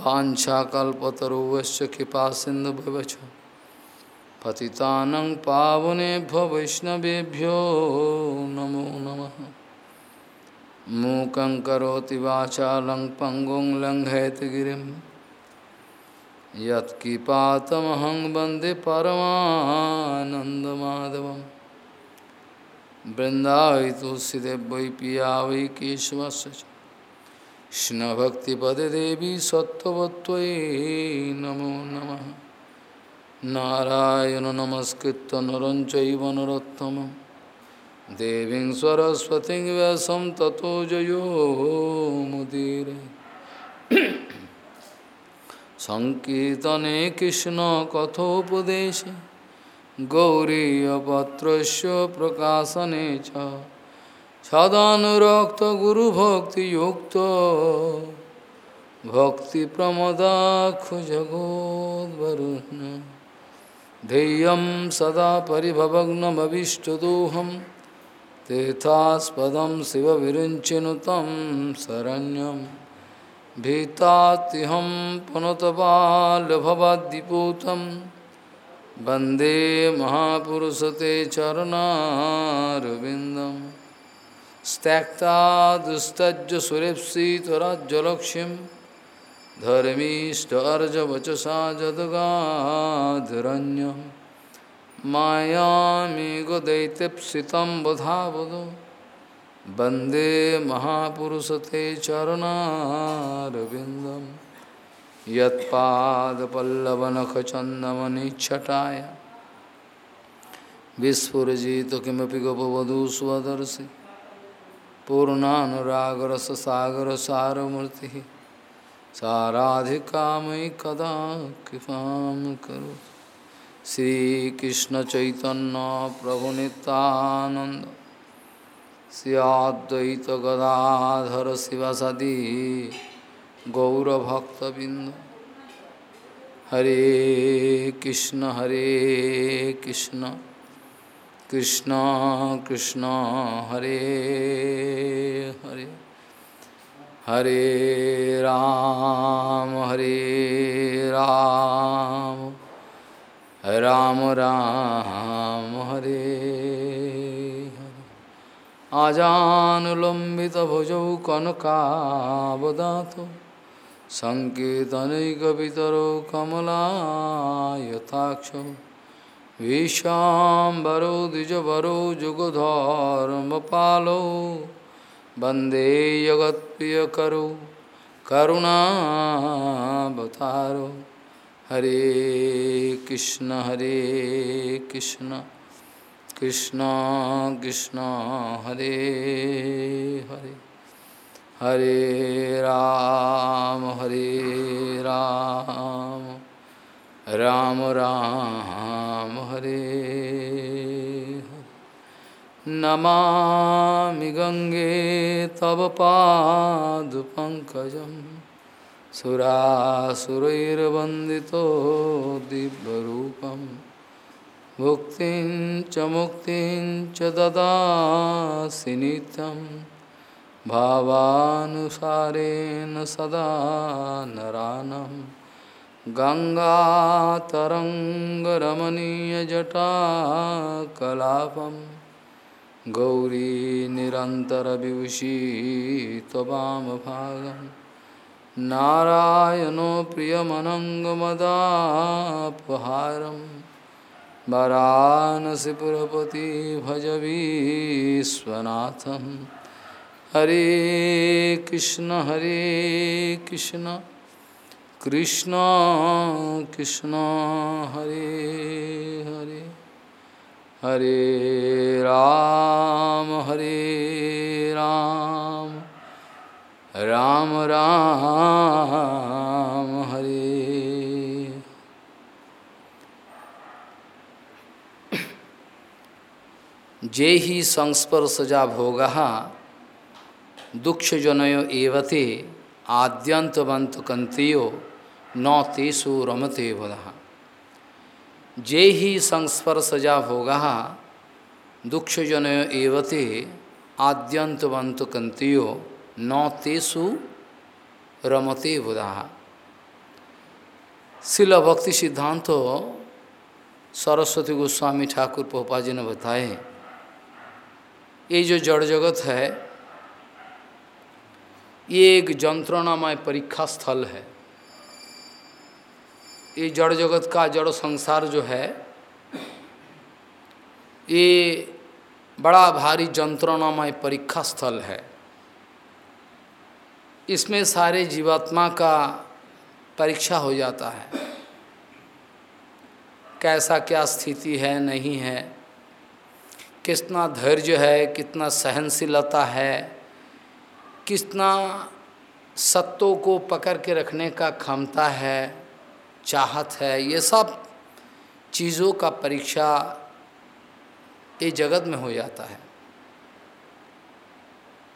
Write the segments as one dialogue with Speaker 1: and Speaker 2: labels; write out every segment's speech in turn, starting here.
Speaker 1: वाछाकल्पतरुवश्च कृपा सिंधु भवच पतितानं पावनेभ्यो वैष्णवेभ्यो नमो नमः। मूकं करोति वाचालं पङ्गुं लङ्घयतगिरिं यत्किपातमहं वंदे परमानन्दमाधवं बृन्दावै तुलसीदेव वै पिया वै कृष्णभक्तिपदे देवी सत्त्ववत्त्वयि नमो नमः। नारायण नमस्कृत नरं चैव नरोत्तमं। देवीं सरस्वतीं व्यासं ततो जयो मुदीरे। सङ्कीर्तने कृष्णकथोपदेशे गौरीयपत्रस्य प्रकाशने च। सदानुरक्त गुरुभक्तियुक्त। भक्तिप्रमदाख जगोद्वरुन् ध्येयं सदा परिभवग्नमभिष्टदोहं। तीर्थास्पदं शिवविरिञ्चिनुतं शरण्यं। भीतात्यहं पुनतबाल्यभवाद्दिपूतं वंदे महापुरुषते चरणारविन्दम्। त्यक्ता दुस्तज सुरेप्सितराज्यलक्ष्यं धर्मीष्टार्जवचसा जदगाधरण्यं मायामेघदैत्यप्सितं वधावदो वंदे महापुरुषते चरणारविन्दं। यत्पादपल्लवनखचन्दमनिच्छटाय। विस्फुरजित किमपि गपवधू स्वदर्शि पूर्णानुरागरस सागर सारमूर्ति साराधिका मयि कदा कृपा करो श्रीकृष्ण चैतन्य प्रभु नित्यानंद सियाद्वैत गदाधर शिव शिवसदी गौरभक्तबिंद हरे कृष्ण हरे कृष्ण। कृष्ण कृष्ण हरे हरे हरे राम हरे राम राम राम हरे आजानुलम्बित भुजौ कनकावदात सङ्केतनैकपितरो कमलायताक्षौ विशाम्बरो द्विजवरो जुगधर्मपालो। वंदे जगत्प्रियकरो करुणावतारो। हरे कृष्ण हरे कृष्ण कृष्ण कृष्ण, हरे हरे। हरे राम हरे राम। राम राम हरे नमामि गंगे तव पादपङ्कजं सुरासुरैर्वन्दितो दिव्यरूपं। भुक्तिं च मुक्तिं च ददासि नित्यं। सदा नरानम्। गङ्गातरङ्गरमणीयजटाकलापं गौरी निरन्तरविभूषी त्ववामभागं नारायणो प्रियमनङ्गमदापहारं वरानसिपुरपति भजवीश्वनाथं हरे कृष्ण हरे कृष्ण। कृष्ण कृष्ण, हरे हरे। हरे राम हरे राम। राम राम, हरे। जे ही संस्पर्शजा भोग दुक्षजनयो एवते आद्यंतवंत कंतियो न तेसु रमते बुध जे ही संस्पर्शजा भोग दुक्षजनयो एवते आद्यंतवंत कंतियो न तेसु रमते बुधा शिल भक्ति सिद्धांत सरस्वती गोस्वामी ठाकुर पोपा जी ने बताए, ये जो जड़ जगत है, ये एक जंत्रणामय परीक्षा स्थल है। ये जड़ जगत का जड़ संसार जो है, ये बड़ा भारी जंत्रणामय परीक्षा स्थल है। इसमें सारे जीवात्मा का परीक्षा हो जाता है। कैसा क्या स्थिति है, नहीं है, कितना धैर्य है, कितना सहनशीलता है, कितना सत्यों को पकड़ के रखने का क्षमता है चाहत है, ये सब चीज़ों का परीक्षा ये जगत में हो जाता है।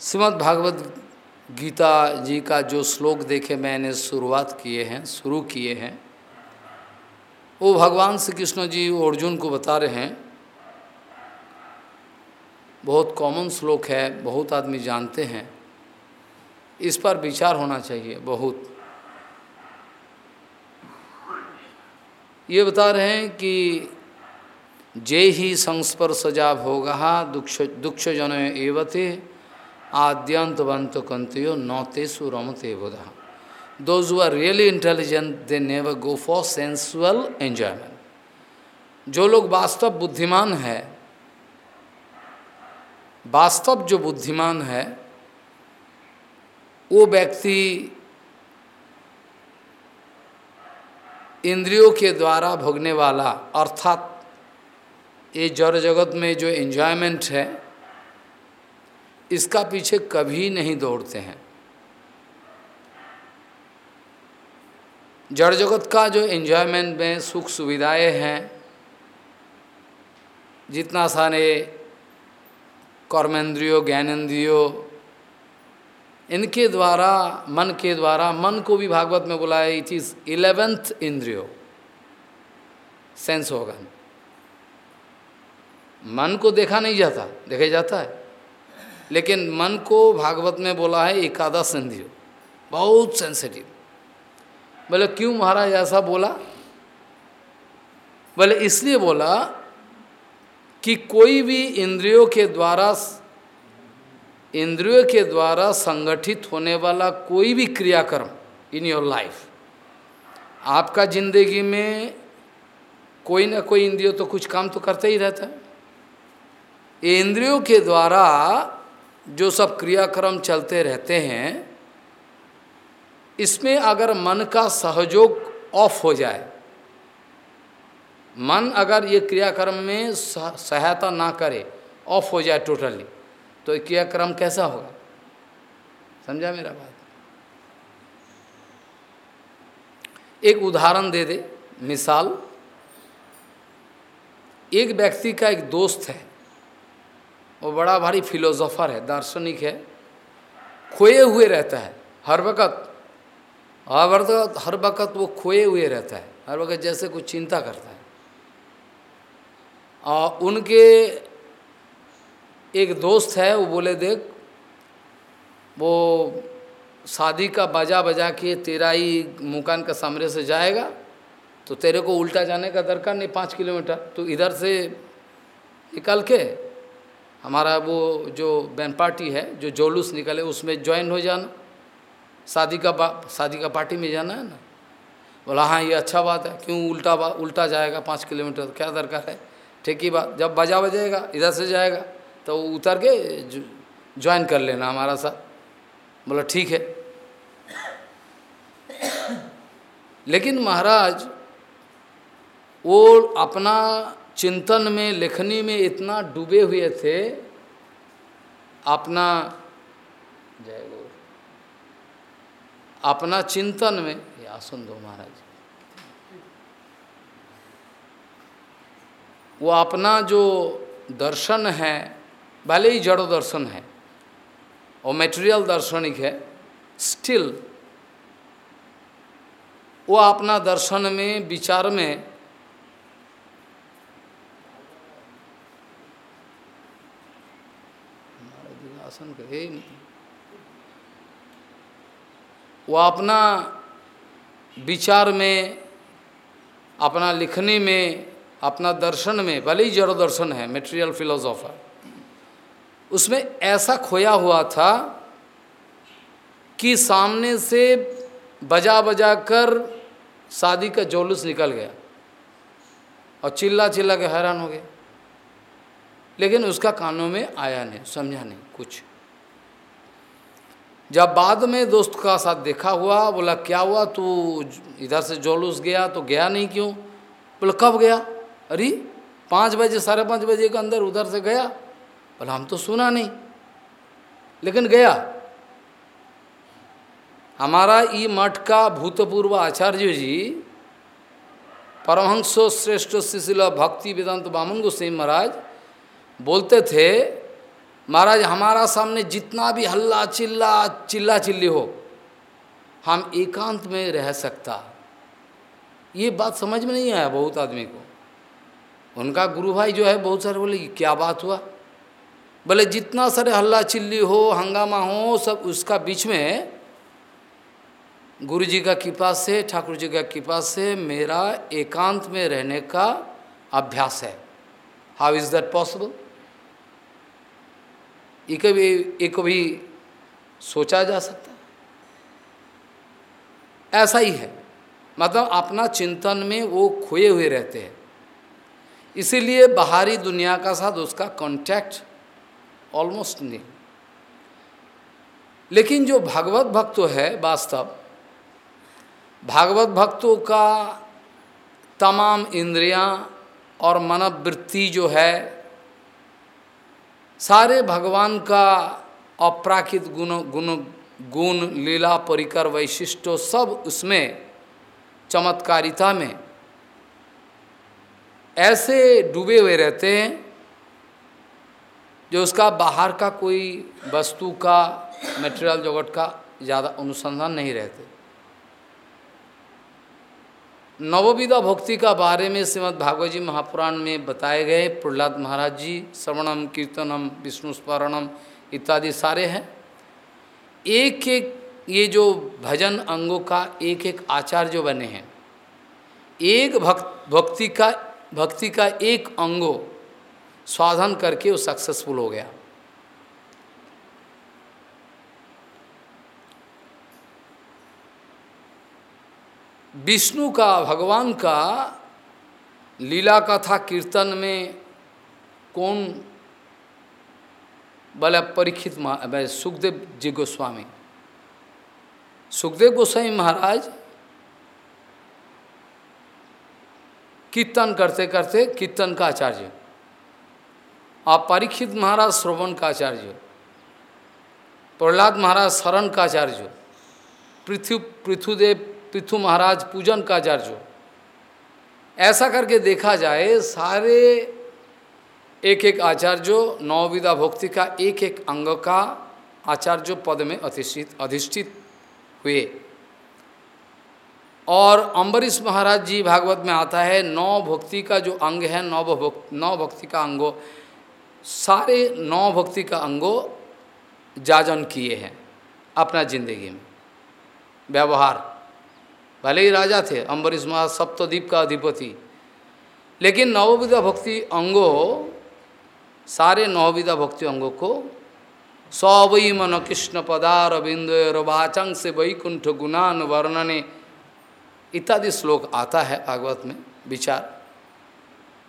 Speaker 1: श्रीमद् भागवत गीता जी का जो श्लोक देखे मैंने, शुरुआत किए हैं, शुरू किए हैं, वो भगवान श्री कृष्ण जी अर्जुन को बता रहे हैं। बहुत कॉमन श्लोक है, बहुत आदमी जानते हैं। इस पर विचार होना चाहिए, बहुत। ये बता रहे हैं कि जय ही संस्पर्श संस्पर्शजा भोग दुक्ष, दुक्षजन एवते आद्यंतवंत कंतो नौतेसु रमते बुध। Those are really intelligent they never go for sensual enjoyment जो लोग वास्तव बुद्धिमान है, वास्तव जो बुद्धिमान है, वो व्यक्ति इंद्रियों के द्वारा भोगने वाला, अर्थात ये जड़ जगत में जो एंजॉयमेंट है, इसका पीछे कभी नहीं दौड़ते हैं। जड़ जगत का जो एंजॉयमेंट में सुख सुविधाएँ हैं, जितना सारे कर्मेंद्रियो ज्ञानेन्द्रियो इनके द्वारा, मन के द्वारा, मन को भी भागवत में बुलाया इट इज़ इलेवेंथ इंद्रियो। सेंस ऑर्गन मन को देखा नहीं जाता, देखा जाता है। लेकिन मन को भागवत में बोला है एकादश इंद्रियो। बहुत सेंसिटिव बोले, क्यों महाराज ऐसा बोला? बोले, इसलिए बोला कि कोई भी इंद्रियों के द्वारा इंद्रियों के द्वारा संगठित होने वाला कोई भी क्रियाक्रम इन योर लाइफ आपका ज़िंदगी में कोई ना कोई इंद्रियों तो कुछ काम तो करते ही रहता है। इंद्रियों के द्वारा जो सब क्रियाक्रम चलते रहते हैं, इसमें अगर मन का सहयोग ऑफ़ हो जाए, मन अगर ये क्रियाक्रम में सहायता ना करे ऑफ़ हो जाए टोटली तो क्रियाक्रम कैसा होगा? समझा मेरा बात? एक उदाहरण दे दे, मिसाल। एक व्यक्ति का एक दोस्त है, वो बड़ा भारी फिलोसोफर है, दार्शनिक है, खोए हुए रहता है, हर वक़्त। हर वक्त, हर वक़्त वो खोए हुए रहता है, हर वक्त जैसे कुछ चिंता करता है। और उनके एक दोस्त है वो बोले देख वो शादी का बजा बजा के तेरा ही मुकान का सामने से जाएगा तो तेरे को उल्टा जाने का दरकार नहीं पाँच किलोमीटर तो इधर से निकल के हमारा वो जो बैन पार्टी है जो जोलूस निकले उसमें ज्वाइन हो जाना शादी का शादी का पार्टी में जाना है ना? बोला हाँ ये अच्छा बात है क्यों उल्टा बा, उल्टा जाएगा पाँच किलोमीटर क्या दरकार है? ठीक ही बात जब बजा बजेगा इधर से जाएगा तो उतर के ज्वाइन कर लेना हमारा साथ। बोला, ठीक है। लेकिन महाराज, वो अपना चिंतन में, लेखनी में इतना डूबे हुए थे, अपना, जय गुरु, अपना चिंतन में, या सुन दो महाराज, वो अपना जो दर्शन है भले ही जड़ो दर्शन है और मेटेरियल दार्शनिक है। स्टिल वो अपना दर्शन में, विचार में वो अपना विचार में, अपना लिखने में, अपना दर्शन में, भले ही जड़ दर्शन है मेटेरियल फिलोसोफर उसमें ऐसा खोया हुआ था कि सामने से बजा बजा कर शादी का जोलूस निकल गया और चिल्ला चिल्ला के हैरान हो गया लेकिन उसका कानों में आया नहीं, समझा नहीं कुछ। जब बाद में दोस्त का साथ देखा हुआ, बोला, क्या हुआ? तू इधर से जोलूस गया तो गया नहीं क्यों? बोला, कब गया? अरे, पाँच बजे, साढ़े पाँच बजे के अंदर उधर से गया। बोला, हम तो सुना नहीं। लेकिन गया। हमारा ई मठ का भूतपूर्व आचार्य जी, परमहंसो श्रेष्ठ शिशिल भक्ति वेदांत बामन गोस्वामी महाराज, बोलते थे, महाराज, हमारा सामने जितना भी हल्ला चिल्ला चिल्ला चिल्ली हो, हम एकांत में रह सकता। ये बात समझ में नहीं आया बहुत आदमी को। उनका गुरु भाई जो है बहुत सारे बोले क्या बात हुआ? बोले जितना सारे हल्ला चिल्ली हो, हंगामा हो, सब उसका बीच में गुरु जी का कृपा से ठाकुर जी का कृपा से मेरा एकांत में रहने का अभ्यास है। हाउ इज़ दैट पॉसिबल एक भी एक भी सोचा जा सकता ऐसा ही है। मतलब अपना चिंतन में वो खोए हुए रहते हैं। इसीलिए बाहरी दुनिया का साथ उसका कांटेक्ट ऑलमोस्ट नहीं। लेकिन जो भागवत भक्त है, वास्तव, भागवत भक्तों का तमाम इंद्रियाँ और मनोवृत्ति जो है, सारे भगवान का अप्राकृत गुण गुण गुण, लीला, परिकर, वैशिष्टो सब उसमें चमत्कारिता में ऐसे डूबे हुए रहते हैं जो उसका बाहर का कोई वस्तु का मटेरियल जगत का ज़्यादा अनुसंधान नहीं रहते। नवविधा भक्ति का बारे में श्रीमद भागवत जी महापुराण में बताए गए, प्रहलाद महाराज जी, श्रवणम, कीर्तनम, विष्णु स्मरणम इत्यादि सारे हैं। एक एक ये जो भजन अंगों का एक एक आचार्य जो बने हैं, एक भक्त, भक्ति का भक्ति का एक अंगो स्वाधन करके वो सक्सेसफुल हो गया। विष्णु का, भगवान का लीला कथा कीर्तन में कौन? बोले, परीक्षित सुखदेव जी गोस्वामी। सुखदेव गोस्वामी महाराज कीर्तन करते करते कीर्तन का आचार्य। आप परीक्षित महाराज श्रवण का आचार्य प्रहलाद महाराज शरण का आचार्य पृथ्वी पृथुदेव, पृथु महाराज पूजन का आचार्य ऐसा करके देखा जाए, सारे एक एक आचार्य नवविदा भक्ति का एक एक अंग का आचार्य पद में अधिष्ठित अधिष्ठित हुए। और अम्बरीश महाराज जी भागवत में आता है, नौ भक्ति का जो अंग है, नौ भक्ति नौ भक्ति का अंगो सारे नौ भक्ति का अंगो जाजन किए हैं अपना ज़िंदगी में। व्यवहार। भले ही राजा थे, अम्बरीश महाराज सप्तद्वीप का अधिपति। लेकिन नवविधा भक्ति अंगो, सारे नवविधा भक्ति अंगों को सवई मन कृष्ण पदार वाचंग से वैकुंठ गुणान वर्णने इत्यादि श्लोक आता है भागवत में, विचार।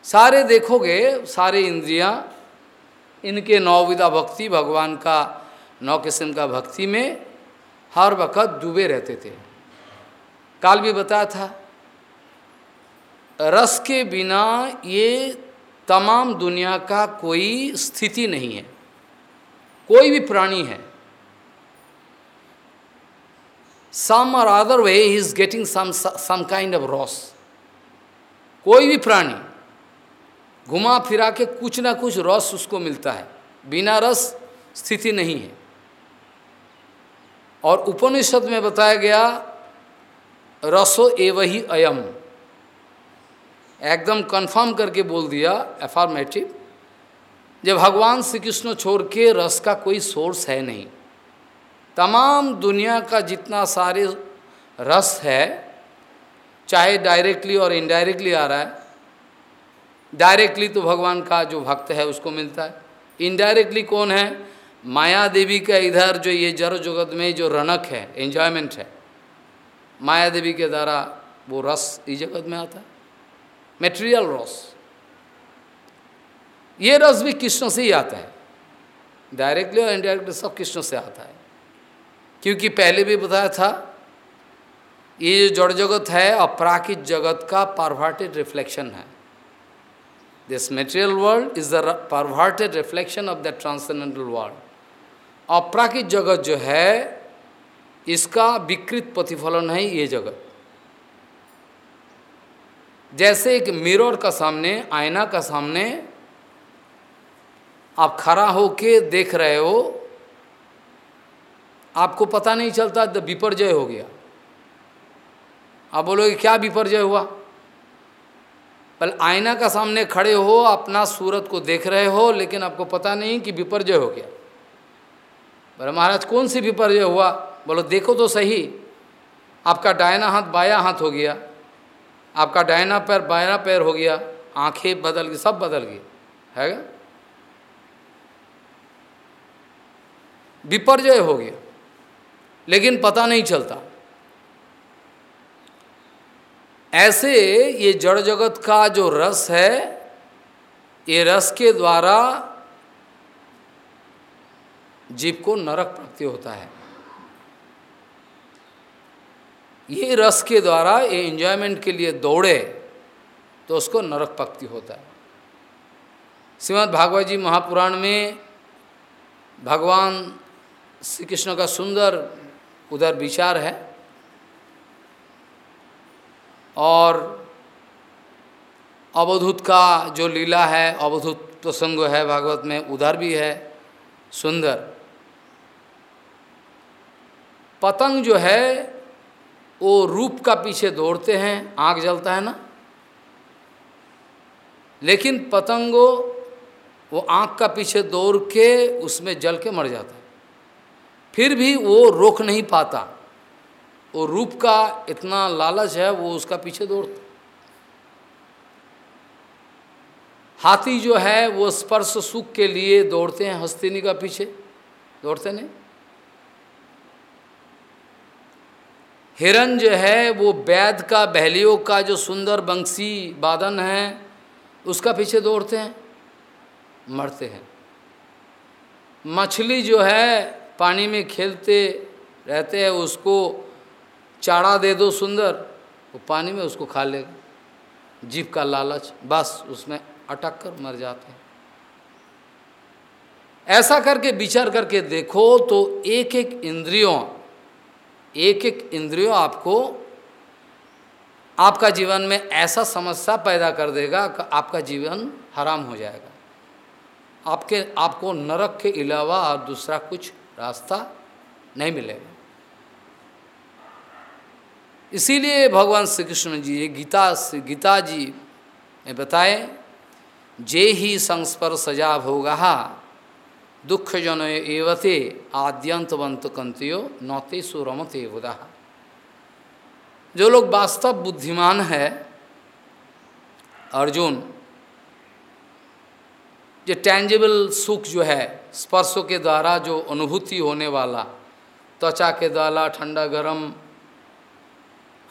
Speaker 1: सारे देखोगे, सारे इंद्रियाँ इनके नौविधा भक्ति भगवान का नौ किस्म का भक्ति में हर वक्त डूबे रहते थे। काल भी बताया था रस के बिना ये तमाम दुनिया का कोई स्थिति नहीं है कोई भी प्राणी है। सम और other way he is getting some, some kind of रस कोई भी प्राणी घुमा फिरा के कुछ ना कुछ रस उसको मिलता है। बिना रस स्थिति नहीं है। और उपनिषद में बताया गया, रसो एव ही अयम। एकदम कंफर्म करके बोल दिया एफॉर्मेटिव जब भगवान श्री कृष्ण छोड़ के रस का कोई सोर्स है नहीं। तमाम दुनिया का जितना सारे रस है, चाहे डायरेक्टली और इनडायरेक्टली आ रहा है डायरेक्टली तो भगवान का जो भक्त है, उसको मिलता है। इनडायरेक्टली कौन है? माया देवी का इधर जो ये जड़ जगत में जो रनक है एंजॉयमेंट है, माया देवी के द्वारा वो रस इस जगत में आता है। मेटेरियल रस। ये रस भी कृष्ण से ही आता है। डायरेक्टली और इनडायरेक्टली सब कृष्ण से आता है। क्योंकि पहले भी बताया था, ये जो जड़ जगत है, अपराकित जगत का परवर्टेड रिफ्लेक्शन है। This material world is the perverted reflection of the transcendental world अपराकित जगत जो है, इसका विकृत प्रतिफलन है ये जगत। जैसे एक मिरर का सामने, आईना का सामने, आप खड़ा होके देख रहे हो, आपको पता नहीं चलता विपर्जय हो गया। आप बोलोगे, क्या विपर्जय हुआ? पहले आईना का सामने खड़े हो, अपना सूरत को देख रहे हो, लेकिन आपको पता नहीं कि विपर्जय हो गया। बोले, महाराज, कौन सी विपर्जय हुआ? बोलो, देखो तो सही, आपका डायना हाथ बाया हाथ हो गया, आपका डायना पैर बाया पैर हो गया, आँखें बदल गई, सब बदल गई, है विपर्जय हो गया, लेकिन पता नहीं चलता। ऐसे ये जड़ जगत का जो रस है, ये रस के द्वारा जीव को नरक प्राप्ति होता है। ये रस के द्वारा, ये एंजॉयमेंट के लिए दौड़े तो उसको नरक प्राप्ति होता है। श्रीमद भागवत जी महापुराण में भगवान श्री कृष्ण का सुंदर उधर विचार है। और अवधूत का जो लीला है, अवधूत प्रसंग है भागवत में, उधर भी है, सुंदर। पतंग जो है, वो रूप का पीछे दौड़ते हैं, आग जलता है ना? लेकिन पतंगो, वो आँख का पीछे दौड़ के उसमें जल के मर जाता फिर भी वो रोक नहीं पाता। वो रूप का इतना लालच है, वो उसका पीछे दौड़ता हाथी जो है, वो स्पर्श सुख के लिए दौड़ते हैं, हस्तिनी का पीछे। दौड़ते नहीं। हिरन जो है, वो वैद का, बहलियों का जो सुंदर बंसी बादन है, उसका पीछे दौड़ते हैं, मरते हैं। मछली जो है, पानी में खेलते रहते हैं, उसको चारा दे दो सुंदर, वो पानी में उसको खा लेगा। जीव का लालच, बस उसमें अटक कर मर जाते हैं। ऐसा करके, विचार करके देखो तो एक एक इंद्रियों एक एक इंद्रियों आपको, आपका जीवन में ऐसा समस्या पैदा कर देगा कि आपका जीवन हराम हो जाएगा। आपके, आपको नरक के अलावा और दूसरा कुछ रास्ता नहीं मिलेगा। इसीलिए भगवान श्री कृष्ण जी, ये गीता गीता जी ने बताए, जे ही संस्पर सजा भोगा दुख जन एवते आद्यंतवंत कंतियो नौते सुरमते बुदा जो लोग वास्तव बुद्धिमान है, अर्जुन जो टेंजिबल सुख जो है, स्पर्शों के द्वारा जो अनुभूति होने वाला, त्वचा के द्वारा ठंडा गरम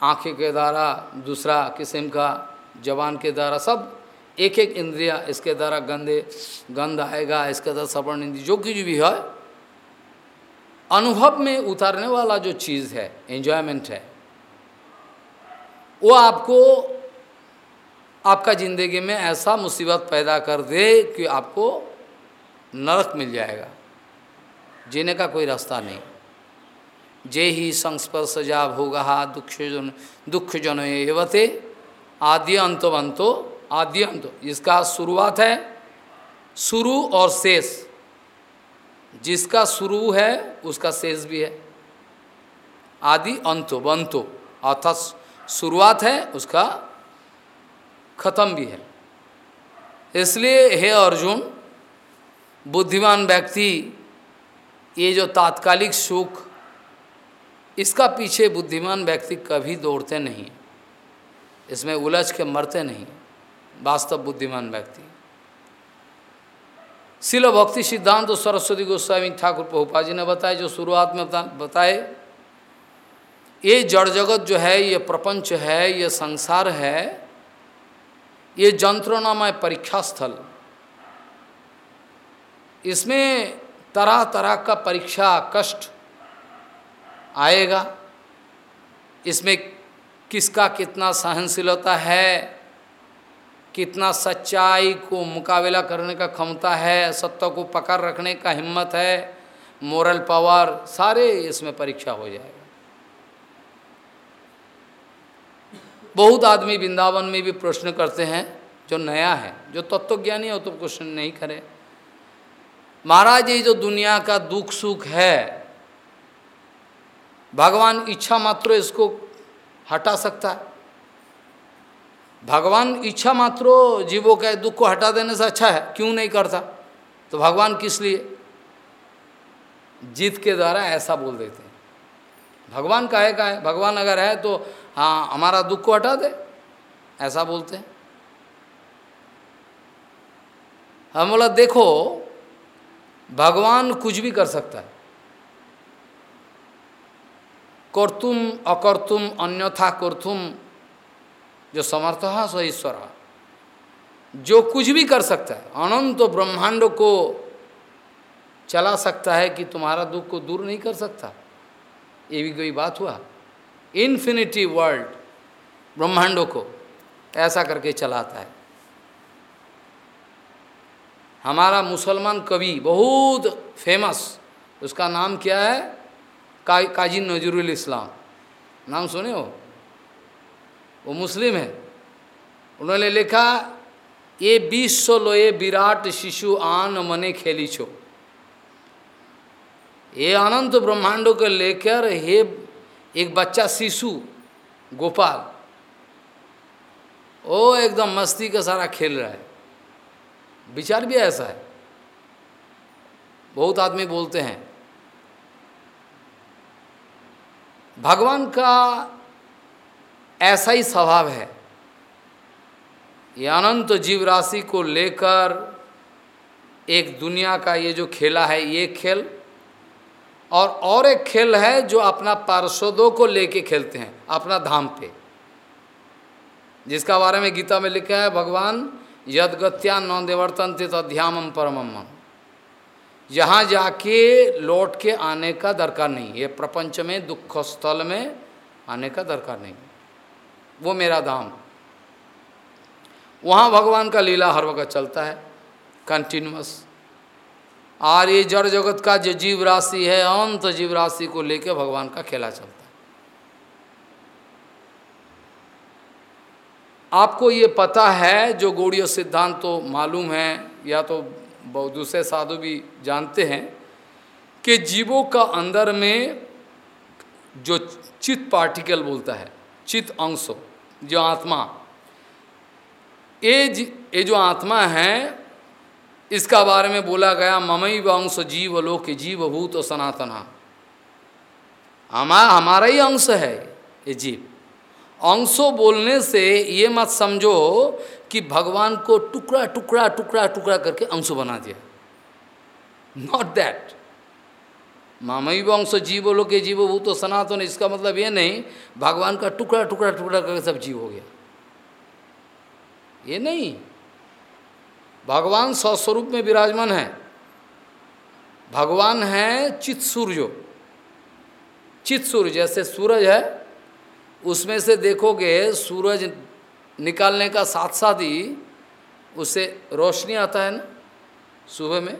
Speaker 1: आँखें के द्वारा, दूसरा किस्म का जवान के द्वारा, सब एक एक इंद्रिया इसके द्वारा गंदे, गंध आएगा, इसके द्वारा सवर्ण इंद्रिय, जो कुछ भी है, अनुभव में उतारने वाला जो चीज़ है एंजॉयमेंट है, वो आपको, आपका ज़िंदगी में ऐसा मुसीबत पैदा कर दे कि आपको नरक मिल जाएगा, जीने का कोई रास्ता नहीं। जे ही संस्पर्शजा भोगा दुख जन दुख जन एवते। आद्य अंतो आद्य अंत। इसका शुरुआत है, शुरू और शेष। जिसका शुरू है, उसका शेष भी है। आदि अंतो बंतो, अर्थात शुरुआत है, उसका खत्म भी है। इसलिए हे अर्जुन, बुद्धिमान व्यक्ति, ये जो तात्कालिक सुख इसका पीछे बुद्धिमान व्यक्ति कभी दौड़ते नहीं, इसमें उलझ के मरते नहीं, वास्तव बुद्धिमान व्यक्ति। शिल भक्ति सिद्धांत तो सरस्वती गोस्वामी ठाकुर पहुपा जी ने बताया, जो शुरुआत में बताए, ये जड़ जगत जो है, ये प्रपंच है, ये संसार है, ये जंत्रणामय परीक्षा स्थल इसमें तरह तरह का परीक्षा, कष्ट आएगा। इसमें किसका कितना सहनशीलता है, कितना सच्चाई को मुकाबला करने का क्षमता है सत्य को पकड़ रखने का हिम्मत है मोरल पावर सारे इसमें परीक्षा हो जाएगा। बहुत आदमी वृंदावन में भी प्रश्न करते हैं, जो नया है, जो तत्वज्ञानी है तो क्वेश्चन नहीं करे। महाराज, ये जो दुनिया का दुख सुख है भगवान इच्छा मात्र इसको हटा सकता है। भगवान इच्छा मात्र जीवों के दुख को हटा देने से अच्छा है, क्यों नहीं करता? तो भगवान किस लिए? जीत के द्वारा ऐसा बोल देते हैं। भगवान का है का है? भगवान अगर है तो हाँ हमारा दुख को हटा दे, ऐसा बोलते हैं। हम बोला, देखो, भगवान कुछ भी कर सकता है। कर्तुम, अकर्तुम, अन्यथा कर्तुम। जो समर्थ है, सो ईश्वर जो कुछ भी कर सकता है, अनंत तो ब्रह्मांड को चला सकता है कि तुम्हारा दुख को दूर नहीं कर सकता। ये भी कोई बात हुआ? इन्फिनिटी वर्ल्ड ब्रह्मांडों को ऐसा करके चलाता है। हमारा मुसलमान कवि, बहुत फ़ेमस उसका नाम क्या है? काजी नजरुल इस्लाम। नाम सुने हो? वो मुस्लिम है। उन्होंने लिखा, ये बीस लोए विराट शिशु आन मने खेली छो। ये अनंत ब्रह्मांडों को लेकर हे, एक बच्चा शिशु, गोपाल। ओ एकदम मस्ती का सारा खेल रहा है। विचार भी ऐसा है। बहुत आदमी बोलते हैं भगवान का ऐसा ही स्वभाव है। ये अनंत जीव राशि को लेकर एक दुनिया का ये जो खेला है, ये खेल और और एक खेल है जो अपना पार्षदों को लेके खेलते हैं, अपना धाम पे। जिसका बारे में गीता में लिखा है, भगवान यदगत्या नौ देवर्तन तध्याम परम। यहाँ जाके लौट के आने का दरकार नहीं। ये प्रपंच में, दुख स्थल में आने का दरकार नहीं। वो मेरा धाम। वहाँ भगवान का लीला हर वक्त चलता है कंटिन्यूस और ये जड़ जगत का जो जीव राशि है अंत जीव राशि को लेकर भगवान का खेला चलता है। आपको ये पता है, जो गौड़ीय सिद्धांत तो मालूम है, या तो बहुत दूसरे साधु भी जानते हैं कि जीवों का अंदर में जो चित पार्टिकल बोलता है चित अंश, जो आत्मा, ये ये जो आत्मा है, इसका बारे में बोला गया ममई अंश जीव लोक, जीव भूत सनातना। हमारा ही अंश है ये जीव। अंशों बोलने से ये मत समझो कि भगवान को टुकड़ा टुकड़ा टुकड़ा टुकड़ा करके अंश बना दिया। नॉट दैट मामई वंश जीव लोग के जीव भूत सनातन इसका मतलब ये नहीं, भगवान का टुकड़ा टुकड़ा टुकड़ा करके सब जीव हो गया। ये नहीं। भगवान स्वस्वरूप में विराजमान है। भगवान है चित सूर्य। चित सूर्य, जैसे सूरज है उसमें से देखोगे सूरज निकालने का साथ साथ ही उससे रोशनी आता है ना, सुबह में।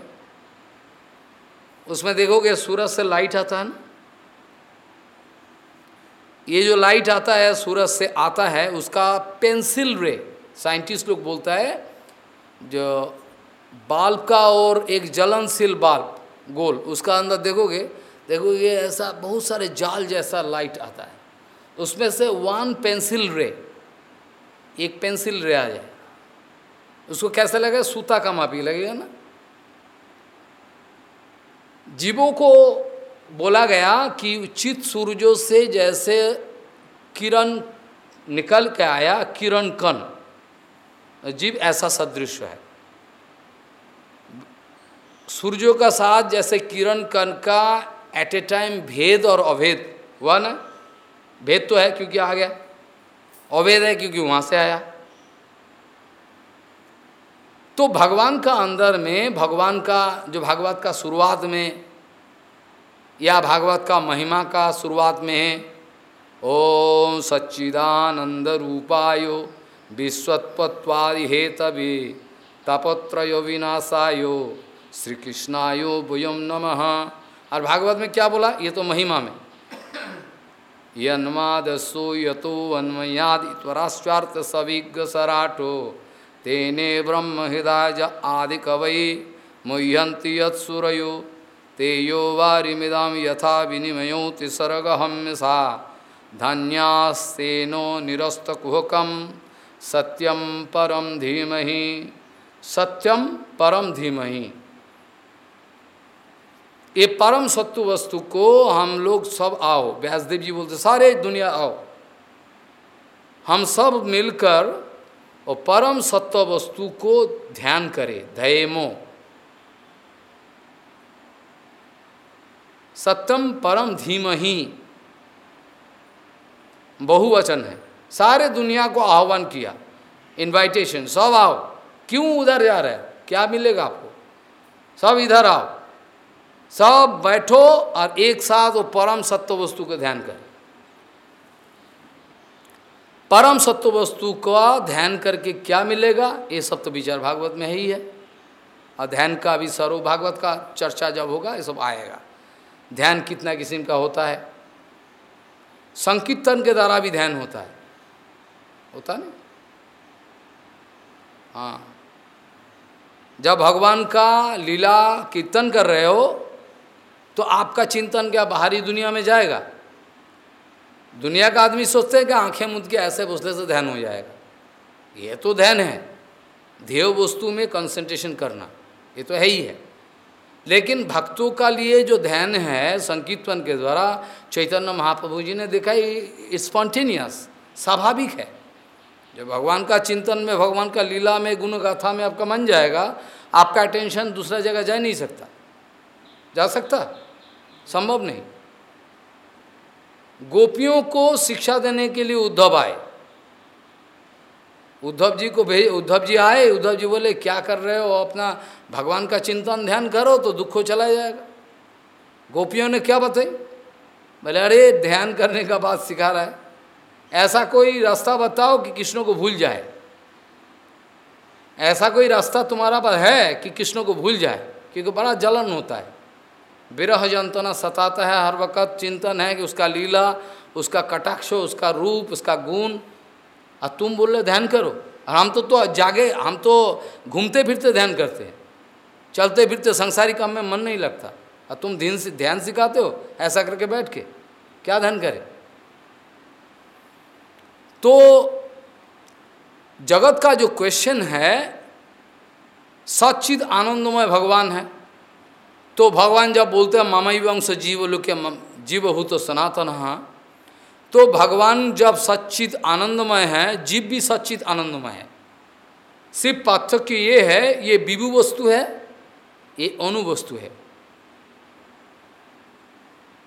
Speaker 1: उसमें देखोगे सूरज से लाइट आता है ना। ये जो लाइट आता है, सूरज से आता है, उसका पेंसिल रे साइंटिस्ट लोग बोलता है, जो बाल्ब का और एक जलनशील बाल्ब गोल, उसका अंदर देखोगे देखोगे ऐसा बहुत सारे जाल जैसा लाइट आता है। उसमें से वन पेंसिल रे एक पेंसिल रे आ जाए। उसको कैसे लगेगा सूता का मापी लगेगा ना? जीवों को बोला गया कि उचित सूर्यों से जैसे किरण निकल के आया, किरण कण। जीव ऐसा सदृश है। सूर्यों का साथ जैसे किरण कण का एट ए टाइम भेद और अभेद, हुआ ना? भेद तो है क्योंकि आ गया अवेद है क्योंकि वहाँ से आया। तो भगवान का अंदर में, भगवान का, जो भागवत का शुरुआत में, या भागवत का महिमा का शुरुआत में है, ओम सच्चिदानंद रूपायो, विश्वत्पत्वादि हेतवे, तपत्रयो विनाशायो श्री कृष्णायो भुयम नमः। और भागवत में क्या बोला? ये तो महिमा में। यन्मादसो यतो अन्मयाद त्वराश्वार्थ सविज्ञ सराठो तेने ब्रह्म हृदय आदि कवई मुह्यंती यत्सुरयो। ते यो वारिमिदम यथा विनिमयोति सर्गहम्यसा। धन्यास्तेनो निरस्तकुहकम सत्यम परम धीमहि। सत्यम परम धीमहि। ये परम सत्व वस्तु को हम लोग सब आओ। व्यासदेव जी बोलते, सारे दुनिया आओ। हम सब मिलकर और परम सत्व वस्तु को ध्यान करें। धैमो। सत्यम परम धीम ही बहुवचन है। सारे दुनिया को आह्वान किया। इनवाइटेशन सब आओ। क्यों उधर जा रहे क्या मिलेगा आपको? सब इधर आओ। सब बैठो और एक साथ वो परम सत्य वस्तु का ध्यान करो। परम सत्य वस्तु का ध्यान करके क्या मिलेगा? ये सब तो विचार भागवत में ही है। और ध्यान का भी सर्व भागवत का चर्चा जब होगा, ये सब आएगा। ध्यान कितना किस्म का होता है? संकीर्तन के द्वारा भी ध्यान होता है। होता नहीं? हाँ। जब भगवान का लीला कीर्तन कर रहे हो तो आपका चिंतन क्या बाहरी दुनिया में जाएगा? दुनिया का आदमी सोचते हैं कि आँखें मुद के ऐसे घुसले से ध्यान हो जाएगा। ये तो ध्यान है। ध्येय वस्तु में कंसंट्रेशन करना, ये तो है ही है। लेकिन भक्तों का लिए जो ध्यान है, संकीर्तन के द्वारा, चैतन्य महाप्रभु जी ने देखा स्पॉन्टेनियस स्वाभाविक है। जब भगवान का चिंतन में, भगवान का लीला में, गुण गाथा में आपका मन जाएगा, आपका अटेंशन दूसरा जगह जा नहीं सकता। जा सकता? संभव नहीं। गोपियों को शिक्षा देने के लिए उद्धव आए। उद्धव जी को भेज, उद्धव जी आए, उद्धव जी बोले, क्या कर रहे हो? अपना भगवान का चिंतन, ध्यान करो तो दुखो चला जाएगा। गोपियों ने क्या बताई? बोले, अरे, ध्यान करने का बात सिखा रहा है। ऐसा कोई रास्ता बताओ कि कृष्ण को भूल जाए। ऐसा कोई रास्ता तुम्हारा पास है कि कृष्ण को भूल जाए? क्योंकि बड़ा जलन होता है। विरह जंतना सताता है हर वक्त। चिंतन है कि उसका लीला, उसका कटाक्ष, उसका रूप, उसका गुण। और तुम बोल रहे ध्यान करो। और हम तो तो जागे, हम तो घूमते फिरते ध्यान करते हैं। चलते फिरते संसारी काम में मन नहीं लगता। और तुम ध्यान से, ध्यान सिखाते हो, ऐसा करके बैठ के। क्या ध्यान करे? तो जगत का जो क्वेश्चन है सचिद आनंदमय भगवान है। तो भगवान जब बोलते हैं मामई वंश जीव लोग जीव हो तो सनातन हाँ तो भगवान जब सच्चित आनंदमय है, जीव भी सच्चित आनंदमय है। सिर्फ़ पार्थक्य ये है, ये विभु वस्तु है, ये अनु वस्तु है।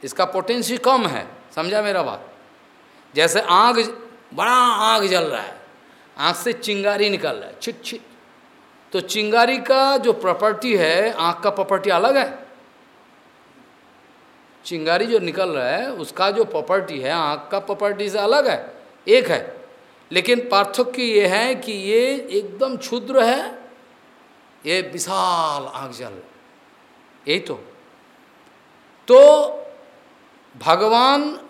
Speaker 1: इसका पोटेंशियल कम है, समझा मेरा बात? जैसे आग, बड़ा आग जल रहा है, आँख से चिंगारी निकल रहा है छिट छिट तो चिंगारी का जो प्रॉपर्टी है, आँख का प्रॉपर्टी अलग है? चिंगारी जो निकल रहा है, उसका जो प्रॉपर्टी है, आँख का प्रॉपर्टी से अलग है, एक है। लेकिन पार्थक्य ये है कि ये एकदम क्षुद्र है, ये विशाल आँख जल। यही तो। तो भगवान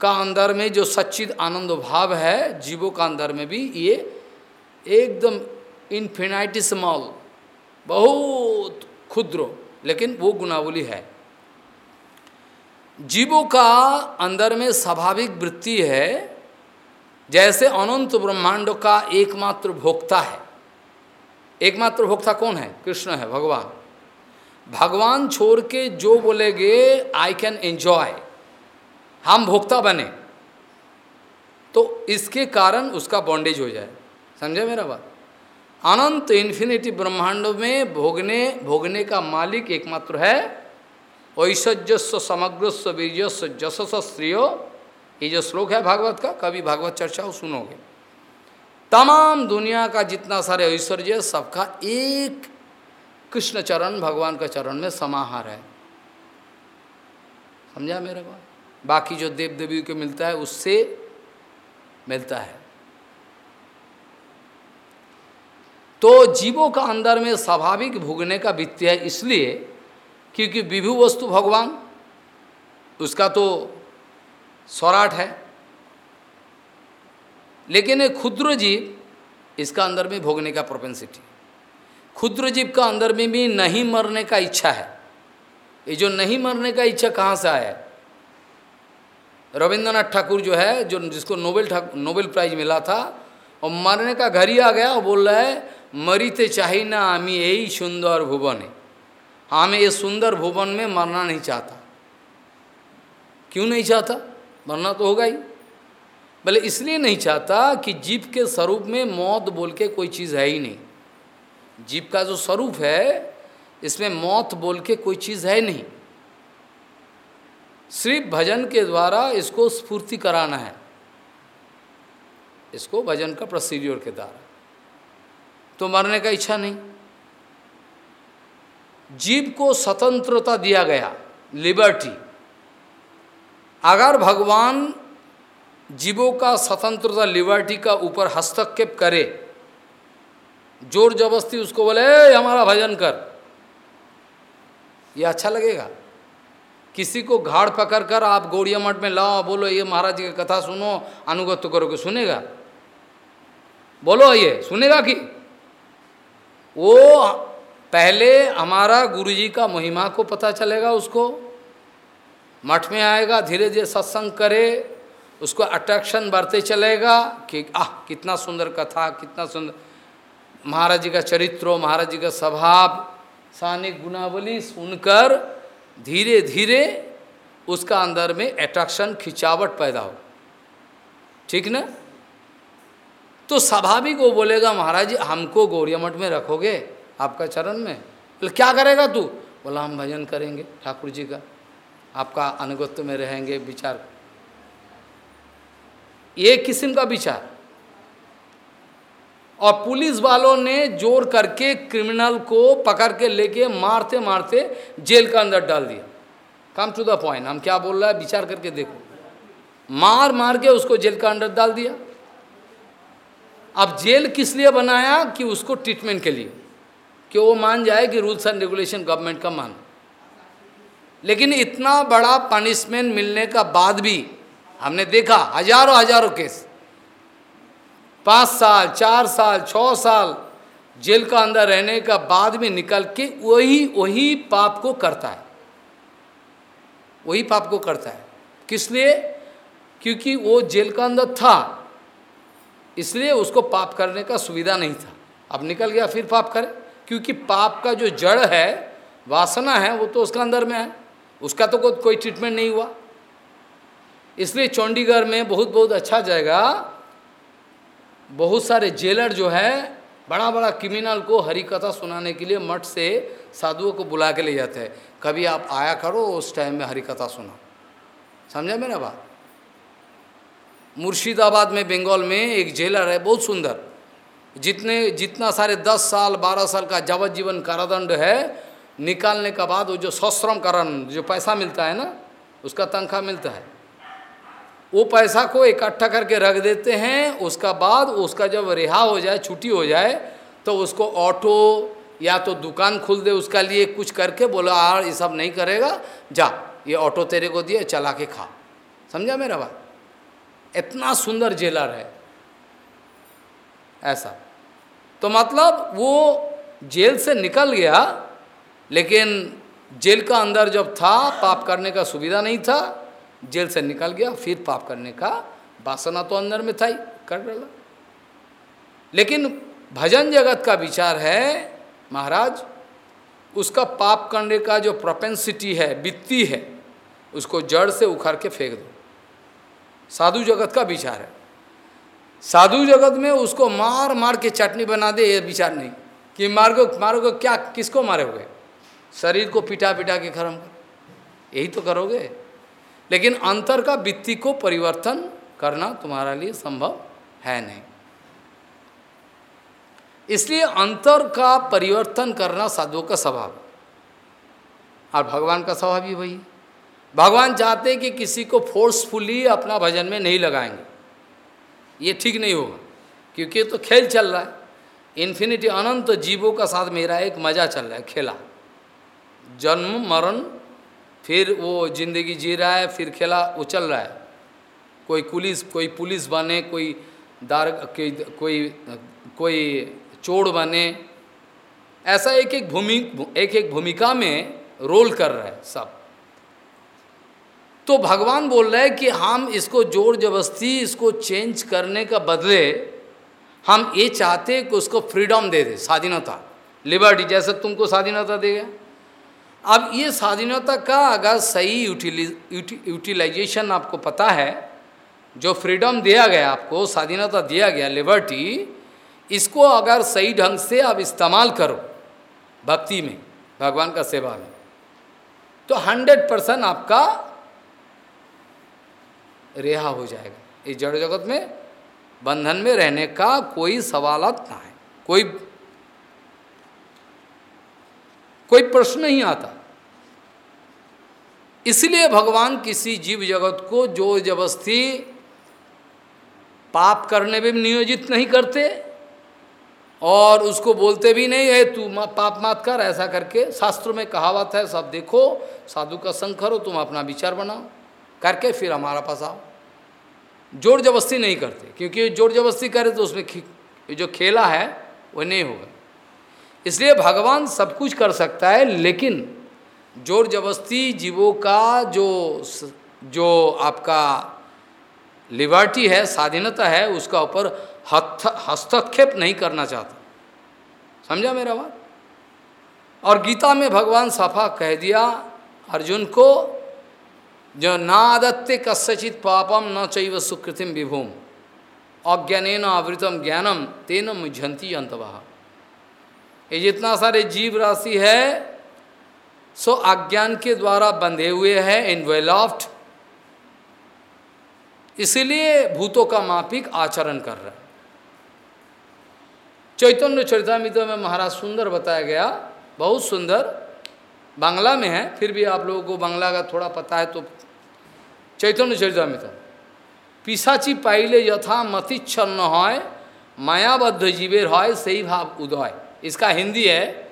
Speaker 1: का अंदर में जो सच्चिद आनंद भाव है, जीवों का अंदर में भी ये एकदम इन्फिनाइटिसमॉल बहुत क्षुद्र, लेकिन वो गुनावली है। जीवों का अंदर में स्वाभाविक वृत्ति है, जैसे अनंत ब्रह्मांड का एकमात्र भोक्ता है। एकमात्र भोक्ता कौन है? कृष्ण है, भगवान। भगवान छोड़ के जो बोलेगे आई कैन एंजॉय हम भोक्ता बने। तो इसके कारण उसका बॉन्डेज हो जाए। समझे मेरा बात? अनंत इन्फिनिटी ब्रह्मांड में भोगने भोगने का मालिक एकमात्र है ऐश्वर्यस्व समग्रस्व वीर्यस्व जसस स्त्रियो, ये जो श्लोक है भागवत का, कभी भागवत चर्चा हो सुनोगे। तमाम दुनिया का जितना सारे ऐश्वर्य, सबका एक कृष्ण चरण भगवान का चरण में समाहार है। समझा मेरे बात? बाकी जो देव देवी को मिलता है, उससे मिलता है। तो जीवों का अंदर में स्वाभाविक भोगने का वित्त है, इसलिए क्योंकि विभु वस्तु भगवान, उसका तो स्वराट है। लेकिन एक क्षुद्र जीव इसका अंदर में भोगने का प्रोपेंसिटी क्षुद्र जीव का अंदर में भी नहीं मरने का इच्छा है। ये जो नहीं मरने का इच्छा कहाँ से आया रविंद्रनाथ ठाकुर जो है, जो जिसको नोबेल नोबेल प्राइज मिला था और मरने का घर ही आ गया और बोल रहा है, मरीते चाहिए ना हमी यही सुंदर भुवन है। हमें ये सुंदर भुवन में मरना नहीं चाहता। क्यों नहीं चाहता? मरना तो होगा ही। भले इसलिए नहीं चाहता कि जीव के स्वरूप में मौत बोल के कोई चीज़ है ही नहीं। जीव का जो स्वरूप है, इसमें मौत बोल के कोई चीज़ है नहीं। सिर्फ़ भजन के द्वारा इसको स्फूर्ति कराना है। इसको भजन का प्रोसीड्योर के द्वारा। तो मरने का इच्छा नहीं। जीव को स्वतंत्रता दिया गया लिबर्टी अगर भगवान जीवों का स्वतंत्रता लिबर्टी का ऊपर हस्तक्षेप करे, ज़ोर जबरस्ती उसको बोले हमारा भजन कर। ये अच्छा लगेगा। किसी को घाड़ पकड़ कर आप गौड़िया मठ में लाओ, बोलो, ये महाराज की कथा सुनो, अनुगत्य करोगे सुनेगा? बोलो, ये सुनेगा कि? वो पहले हमारा गुरुजी का महिमा को पता चलेगा उसको। मठ में आएगा धीरे धीरे सत्संग करे, उसको अट्रैक्शन बढ़ते चलेगा कि, आह, कितना सुंदर कथा, कितना सुंदर महाराज जी का चरित्र, महाराज जी का स्वभाव सानिक गुनावली सुनकर धीरे धीरे उसका अंदर में अट्रैक्शन खिंचावट पैदा हो। ठीक ना? तो स्वाभाविक वो बोलेगा, महाराज जी, हमको गौरिया मठ में रखोगे? आपका चरण में? तो क्या करेगा तू? बोला, हम भजन करेंगे ठाकुर जी का। आपका अनुगत्य में रहेंगे विचार ये किस्म का विचार। और पुलिस वालों ने ज़ोर करके क्रिमिनल को पकड़ के लेके मारते मारते जेल का अंदर डाल दिया। कम टू द पॉइंट हम क्या बोल रहा है? विचार करके देखो। मार मार के उसको जेल का अंदर डाल दिया। अब जेल किस लिए बनाया कि उसको ट्रीटमेंट के लिए? कि वो मान जाए कि रूल्स एंड रेगुलेशन गवर्नमेंट का मान। लेकिन इतना बड़ा पनिशमेंट मिलने का बाद भी हमने देखा हज़ारों हज़ारों केस पाँच साल, चार साल छः साल जेल का अंदर रहने का बाद में निकल के वही वही पाप को करता है। वही पाप को करता है। किस लिए क्योंकि वो जेल का अंदर था। इसलिए उसको पाप करने का सुविधा नहीं था। अब निकल गया, फिर पाप करे। क्योंकि पाप का जो जड़ है वासना है वो तो उसका अंदर में है। उसका तो को, कोई ट्रीटमेंट नहीं हुआ। इसलिए चंडीगढ़ में बहुत बहुत अच्छा जगह बहुत सारे जेलर जो है बड़ा बड़ा क्रिमिनल को हरी कथा सुनाने के लिए मठ से साधुओं को बुला के ले जाते हैं। कभी आप आया करो उस टाइम में हरी कथा सुना समझा मेरा बात? मुर्शिदाबाद में बंगाल में एक जेलर है बहुत सुंदर। जितने, जितना सारे दस साल, बारह साल का जवजीवन कारादंड है, निकालने का बाद वो जो सश्रम कारण, जो पैसा मिलता है ना, उसका तनख्वाह मिलता है। वो पैसा को इकट्ठा करके रख देते हैं, उसका बाद उसका जब रिहा हो जाए, छुट्टी हो जाए तो उसको ऑटो या तो दुकान खुल दे उसका लिए, कुछ करके बोला यार ये सब नहीं करेगा, जा, ये ऑटो तेरे को दिए चला के खा। समझा मेरा बात? इतना सुंदर जेलर है। ऐसा। तो मतलब वो जेल से निकल गया, लेकिन जेल का अंदर जब था, पाप करने का सुविधा नहीं था, जेल से निकल गया, फिर पाप करने का वासना तो अंदर में था ही, कर डाला लेकिन भजन जगत का विचार है, महाराज, उसका पाप करने का जो प्रोपेंसिटी है, वित्ती है, उसको जड़ से उखाड़ के फेंक दो। साधु जगत का विचार है। साधु जगत में उसको मार मार के चटनी बना दे, ये विचार नहीं। कि मारोगे मारोगे क्या, किसको मारोगे? शरीर को पिटा पिटा के खत्म कर। यही तो करोगे। लेकिन अंतर का वित्ती को परिवर्तन करना तुम्हारा लिए संभव है नहीं। इसलिए अंतर का परिवर्तन करना साधुओं का स्वभाव। और भगवान का स्वभाव भी वही भगवान चाहते हैं कि किसी को फोर्सफुली अपना भजन में नहीं लगाएँगे। ये ठीक नहीं होगा, क्योंकि तो खेल चल रहा है। इन्फिनिटी अनंत जीवों का साथ मेरा एक मज़ा चल रहा है, खेला। जन्म, मरण, फिर वो ज़िंदगी जी रहा है, फिर खेला, वो चल रहा है। कोई पुलिस कोई पुलिस बने, कोई दार कोई कोई कोई चोर बने। ऐसा एक एक भूमि एक एक भूमिका में रोल कर रहा है सब। तो भगवान बोल रहे हैं कि हम इसको ज़ोर जबरस्ती, इसको चेंज करने का बदले हम ये चाहते कि उसको फ्रीडम दे दे, स्वाधीनता। लिबर्टी जैसे तुमको स्वाधीनता देगा अब ये स्वाधीनता का अगर सही यूटिलाइजेशन आपको पता है, जो फ्रीडम दिया गया आपको, स्वाधीनता दिया गया लिबर्टी इसको अगर सही ढंग से आप इस्तेमाल करो, भक्ति में, भगवान का सेवा में तो हंड्रेड परसेंट आपका रिहा हो जाएगा। इस जड़ जगत में, बंधन में रहने का कोई सवालत ना है। कोई कोई प्रश्न नहीं आता। इसलिए भगवान किसी जीव जगत को जो जबरस्ती पाप करने में नियोजित नहीं करते और उसको बोलते भी नहीं है तू पाप मात कर, ऐसा करके शास्त्रों में कहावत है, सब देखो, साधु का संग करो, तुम अपना विचार बनाओ। करके फिर हमारा पास आओ। ज़ोर जबस्ती नहीं करते, क्योंकि ज़ोर जबस्ती करे तो उसमें जो खेला है, वो नहीं होगा। इसलिए भगवान सब कुछ कर सकता है, लेकिन ज़ोर जबस्ती जीवों का जो जो आपका लिबर्टी है, स्वाधीनता है, उसका ऊपर हस्तक्षेप नहीं करना चाहता। समझा मेरा बात? और गीता में भगवान सफ़ा कह दिया अर्जुन को जो नादत्ते कस्यचित पापम न चैव सुकृतिम विभूम अज्ञान आवृतम ज्ञानम तेन मुझंती अंतवाह ये जितना सारे जीव राशि है, सो अज्ञान के द्वारा बंधे हुए हैं इनवेलॉफ्ट इसीलिए भूतों का मापिक आचरण कर रहा है। चैतन्य चरितमित में महाराज सुंदर बताया गया, बहुत सुंदर। बांग्ला में है, फिर भी आप लोगों को बांग्ला का थोड़ा पता है तो चैतन्य चरितमित। पिशाची पाइले यथा मतिच्छन्न है मायाबद्ध जीवेर है सही भाव उदय इसका हिंदी है,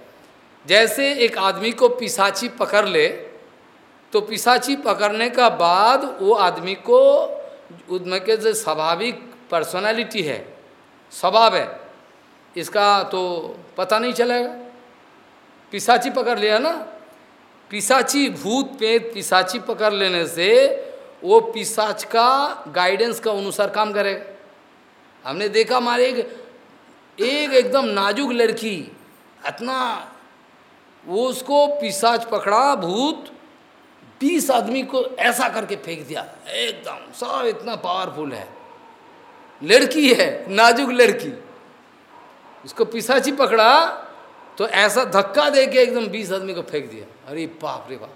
Speaker 1: जैसे एक आदमी को पिसाची पकड़ ले तो पिसाची पकड़ने का बाद वो आदमी को उसमें के जो स्वाभाविक पर्सनालिटी है, स्वभाव है, इसका तो पता नहीं चलेगा। पिसाची पकड़ लिया ना? पिसाची भूत पेत पिसाची पकड़ लेने से वो पिसाच का गाइडेंस का अनुसार काम करेगा हमने देखा हमारे एक एक एकदम नाजुक लड़की, इतना, वो उसको पिसाच पकड़ा, भूत, बीस आदमी को ऐसा करके फेंक दिया। एकदम, सब इतना पावरफुल है। लड़की है, नाजुक लड़की। उसको पिसाची पकड़ा तो ऐसा धक्का दे के एकदम बीस आदमी को फेंक दिया। अरे बाप रे बाप,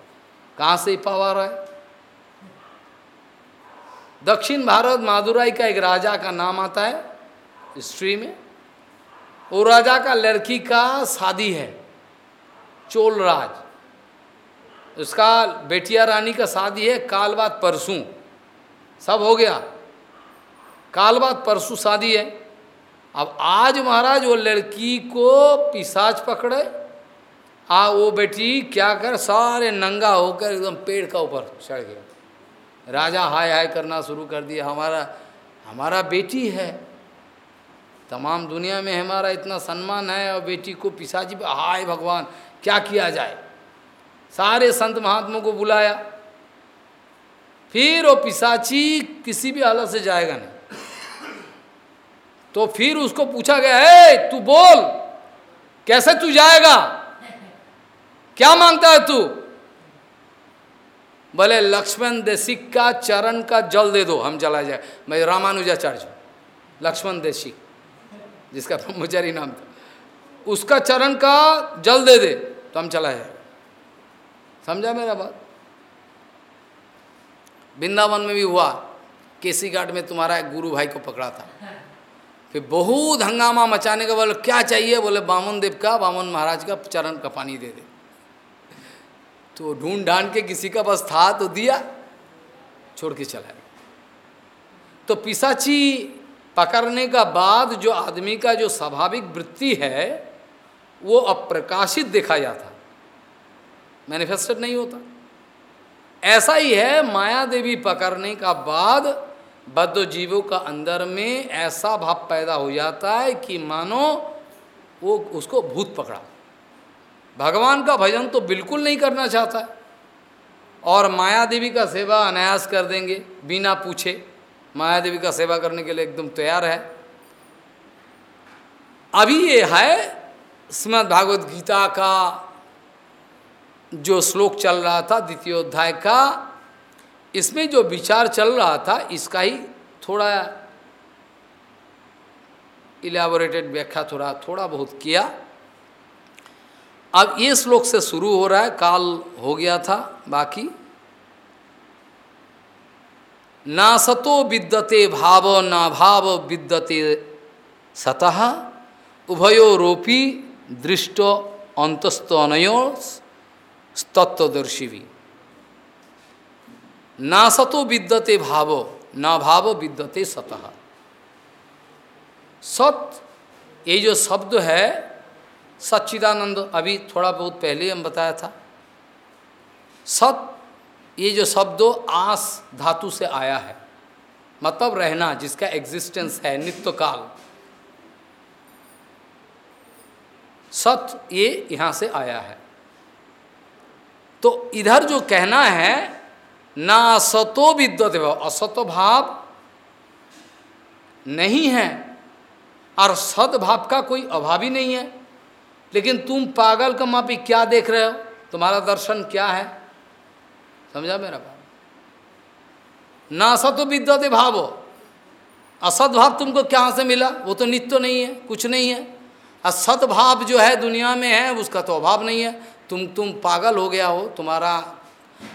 Speaker 1: कहाँ से पावर है दक्षिण भारत मादुराई का एक राजा का नाम आता है हिस्ट्री में। वो राजा का लड़की का शादी है चोल राज उसका बेटिया रानी का शादी है काल बाद परसों। सब हो गया। काल बाद परसों शादी है। अब आज महाराज वो लड़की को पिसाच पकड़े। आ, वो बेटी क्या कर, सारे नंगा होकर एकदम पेड़ का ऊपर चढ़ गया। राजा हाय हाय करना शुरू कर दिया। हमारा हमारा बेटी है। तमाम दुनिया में हमारा इतना सम्मान है और बेटी को पिसाजी हाय भगवान, क्या किया जाए? सारे संत महात्मा को बुलाया। फिर वो पिसाची किसी भी हालत से जाएगा नहीं। तो फिर उसको पूछा गया, है, तू बोल, कैसे तू जाएगा? क्या माँगता है तू? बोले, लक्ष्मण देशिक का चरण का जल दे दो, हम चला जाए। मैं रामानुजाचार्य लक्ष्मण देशिक, जिसका ब्रह्मचारी नाम था। उसका चरण का जल दे दे तो हम चला जाए समझा मेरा बात? वृंदावन में भी हुआ केसी घाट में तुम्हारा एक गुरु भाई को पकड़ा था। फिर बहुत हंगामा मचाने का बोले, क्या चाहिए? बोले बामन देव का, बामन महाराज का चरण का पानी दे दे। तो ढूंढ ढांड के किसी का बस था तो दिया, छोड़ के चला गया। तो पिसाची पकड़ने का बाद जो आदमी का जो स्वाभाविक वृत्ति है, वो अप्रकाशित देखा जाता। मैनिफेस्टेड नहीं होता। ऐसा ही है, माया देवी पकड़ने का बाद बद्ध जीवों का अंदर में ऐसा भाव पैदा हो जाता है कि मानो वो उसको भूत पकड़ा। भगवान का भजन तो बिल्कुल नहीं करना चाहता। और माया देवी का सेवा अनायास कर देंगे, बिना पूछे। माया देवी का सेवा करने के लिए एकदम तैयार है। अभी ये है, श्रीमद भागवत गीता का जो श्लोक चल रहा था द्वितीय अध्याय का, इसमें जो विचार चल रहा था, इसका ही थोड़ा इलेबोरेटेड व्याख्या थोड़ा थोड़ा बहुत किया। अब ये श्लोक से शुरू हो रहा है, काल हो गया था, बाकी। ना सतो विद्यते भाव, ना भाव विद्यते सतः, उभयो रोपी दृष्ट अंतस्त अनयो तत्वदर्शी भी ना सतो विद्यते भाव, ना भाव विद्यते सतः। सत, ये जो शब्द है सच्चिदानंद, अभी थोड़ा बहुत पहले हम बताया था। सत ये जो शब्द आस धातु से आया है। मतलब रहना, जिसका एग्जिस्टेंस है, नित्य काल। सत, ये यहाँ से आया है। तो इधर जो कहना है, ना असतो विद्वत भाव, असतो भाव नहीं है, और सद्भाव का कोई अभाव ही नहीं है। लेकिन तुम पागल का मापी क्या देख रहे हो? तुम्हारा दर्शन क्या है? समझा मेरा बात ना असत विद्यते भाव। असदभाव तुमको क्या से मिला? वो तो नित्य नहीं है, कुछ नहीं है। असदभाव जो है दुनिया में है, उसका तो अभाव नहीं है। तुम तुम पागल हो गया हो, तुम्हारा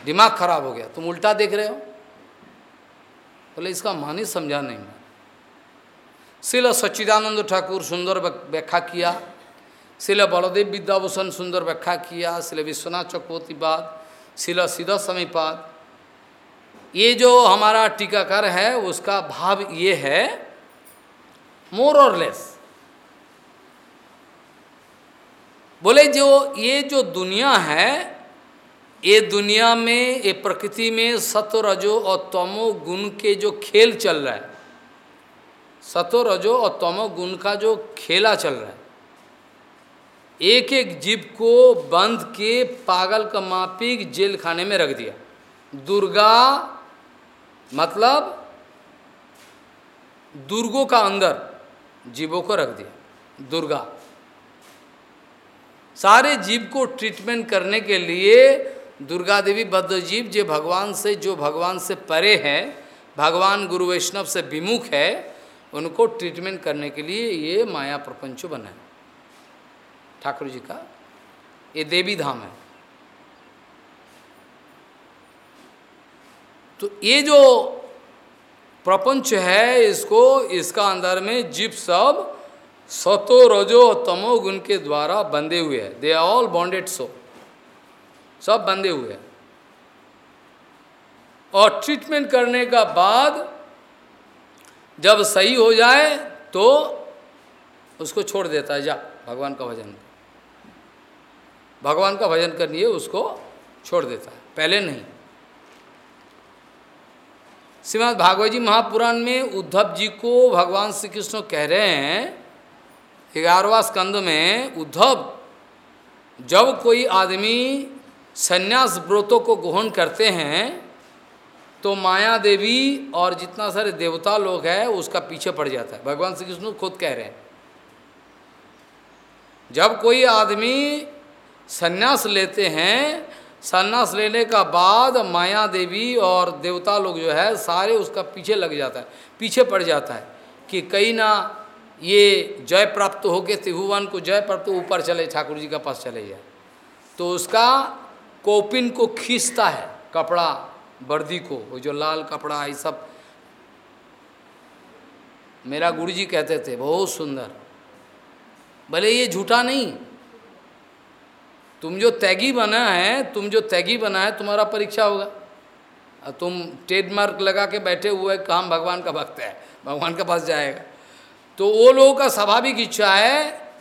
Speaker 1: दिमाग खराब हो गया। तुम उल्टा देख रहे हो। बोले, इसका मान समझा नहीं मैं। शिल सच्चिदानंद ठाकुर सुंदर व्याख्या किया। शिल बलदेव विद्याभूषण सुंदर व्याख्या किया शिल विश्वनाथ चक्रवर्ती बाद शिल सीधा समीपाद ये जो हमारा टीकाकार है, उसका भाव ये है मोर और लेस बोले जो ये जो दुनिया है, ये दुनिया में, ये प्रकृति में सतो रजो और तमो गुण के जो खेल चल रहा है सतो रजो और तमो गुण का जो खेला चल रहा है एक एक जीव को बंद के पागल का मापिक जेल खाने में रख दिया। दुर्गा मतलब दुर्गों का अंदर जीवों को रख दिया। दुर्गा। सारे जीव को ट्रीटमेंट करने के लिए दुर्गा देवी बद्ध जीव जो भगवान से, जो भगवान से परे हैं, भगवान गुरु वैष्णव से विमुख है, उनको ट्रीटमेंट करने के लिए ये माया प्रपंच बना है ठाकुर जी का, ये देवी धाम है। तो ये जो प्रपंच है इसको, इसका अंदर में जीव सब सतो रजो तमो गुण के द्वारा बंधे हुए हैं। दे ऑल बॉन्डेड सो सब बंधे हुए हैं। और ट्रीटमेंट करने का बाद जब सही हो जाए तो उसको छोड़ देता है। जा, भगवान का भजन। भगवान का भजन करनी है, उसको छोड़ देता है। पहले नहीं। श्रीमद भागवत जी महापुराण में उद्धव जी को भगवान श्री कृष्ण कह रहे हैं, ग्यारहवा स्कंद में, उद्धव, जब कोई आदमी संन्यास व्रतों को ग्रहण करते हैं तो माया देवी और जितना सारे देवता लोग हैं, उसका पीछे पड़ जाता है। भगवान श्री कृष्ण खुद कह रहे हैं। जब कोई आदमी संन्यास लेते हैं। संन्यास लेने का बाद माया देवी और देवता लोग जो है, सारे उसका पीछे लग जाता है। पीछे पड़ जाता है कि कहीं ना ये जय प्राप्त हो के त्रिभुवन को जय प्राप्त ऊपर चले, ठाकुर जी के पास चले जाए। तो उसका कोपिन को खींचता है कपड़ा, वर्दी को, वो जो लाल कपड़ा, ये सब। मेरा गुरु जी कहते थे, बहुत सुंदर। भले ये झूठा नहीं तुम जो तैगी बना है, तुम जो तैगी बना है, तुम्हारा परीक्षा होगा। और तुम ट्रेडमार्क लगा के बैठे हुए काम भगवान का भक्त है, भगवान के पास जाएगा। तो वो लोगों का स्वाभाविक इच्छा है,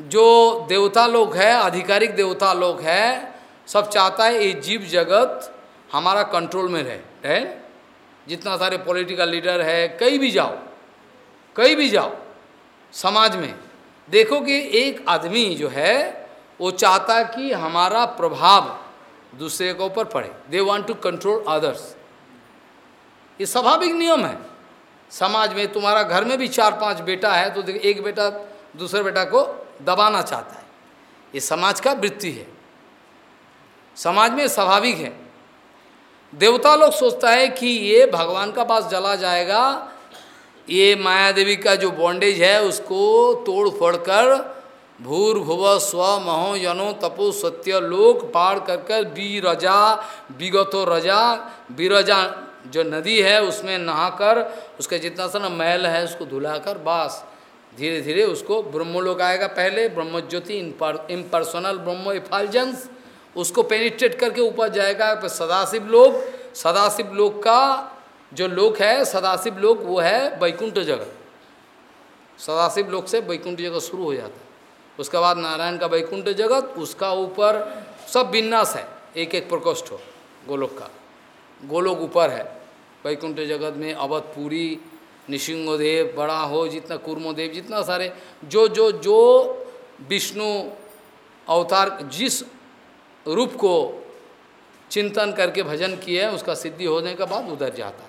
Speaker 1: जो देवता लोग है, आधिकारिक देवता लोग है, सब चाहता है ये जीव जगत हमारा कंट्रोल में रहे, है? जितना सारे पॉलिटिकल लीडर है, कहीं भी जाओ, कहीं भी जाओ, समाज में, देखो कि एक आदमी जो है वो चाहता कि हमारा प्रभाव दूसरे के ऊपर पड़े। They want to control others ये स्वाभाविक नियम है। समाज में तुम्हारा घर में भी चार पाँच बेटा है तो एक बेटा दूसरे बेटा को दबाना चाहता है। ये समाज का वृत्ति है। समाज में स्वाभाविक है। देवता लोग सोचता है कि ये भगवान का पास जला जाएगा। ये माया देवी का जो बॉन्डेज है, उसको तोड़ फोड़ कर भूर्भुव स्व महो यनो तपो सत्य लोक पार कर बी रजा विगतो रजा, बीरजा जो नदी है उसमें नहाकर, उसका जितना सा मैल है उसको धुलाकर बास धीरे धीरे उसको ब्रह्मलोक आएगा पहले, ब्रह्मज्योति इम्पर्सनल ब्रह्म इफालजेंस उसको पेनिट्रेट करके ऊपर जाएगा, फिर सदाशिव लोग सदाशिव लोग का जो लोक है, सदाशिव लोक वो है वैकुंठ जगह सदाशिव लोक से वैकुंठ जगह शुरू हो जाता है। उसके बाद नारायण का वैकुंठ जगत, उसका ऊपर सब विन्यास है एक एक प्रकोष्ठ हो, गोलोक का। गोलोक ऊपर है, वैकुंठ जगत में अवधपुरी निशिंगोदेव, बड़ा हो, जितना कुर्मोदेव, जितना सारे, जो जो जो विष्णु अवतार, जिस रूप को चिंतन करके भजन किए उसका सिद्धि होने के बाद उधर जाता है।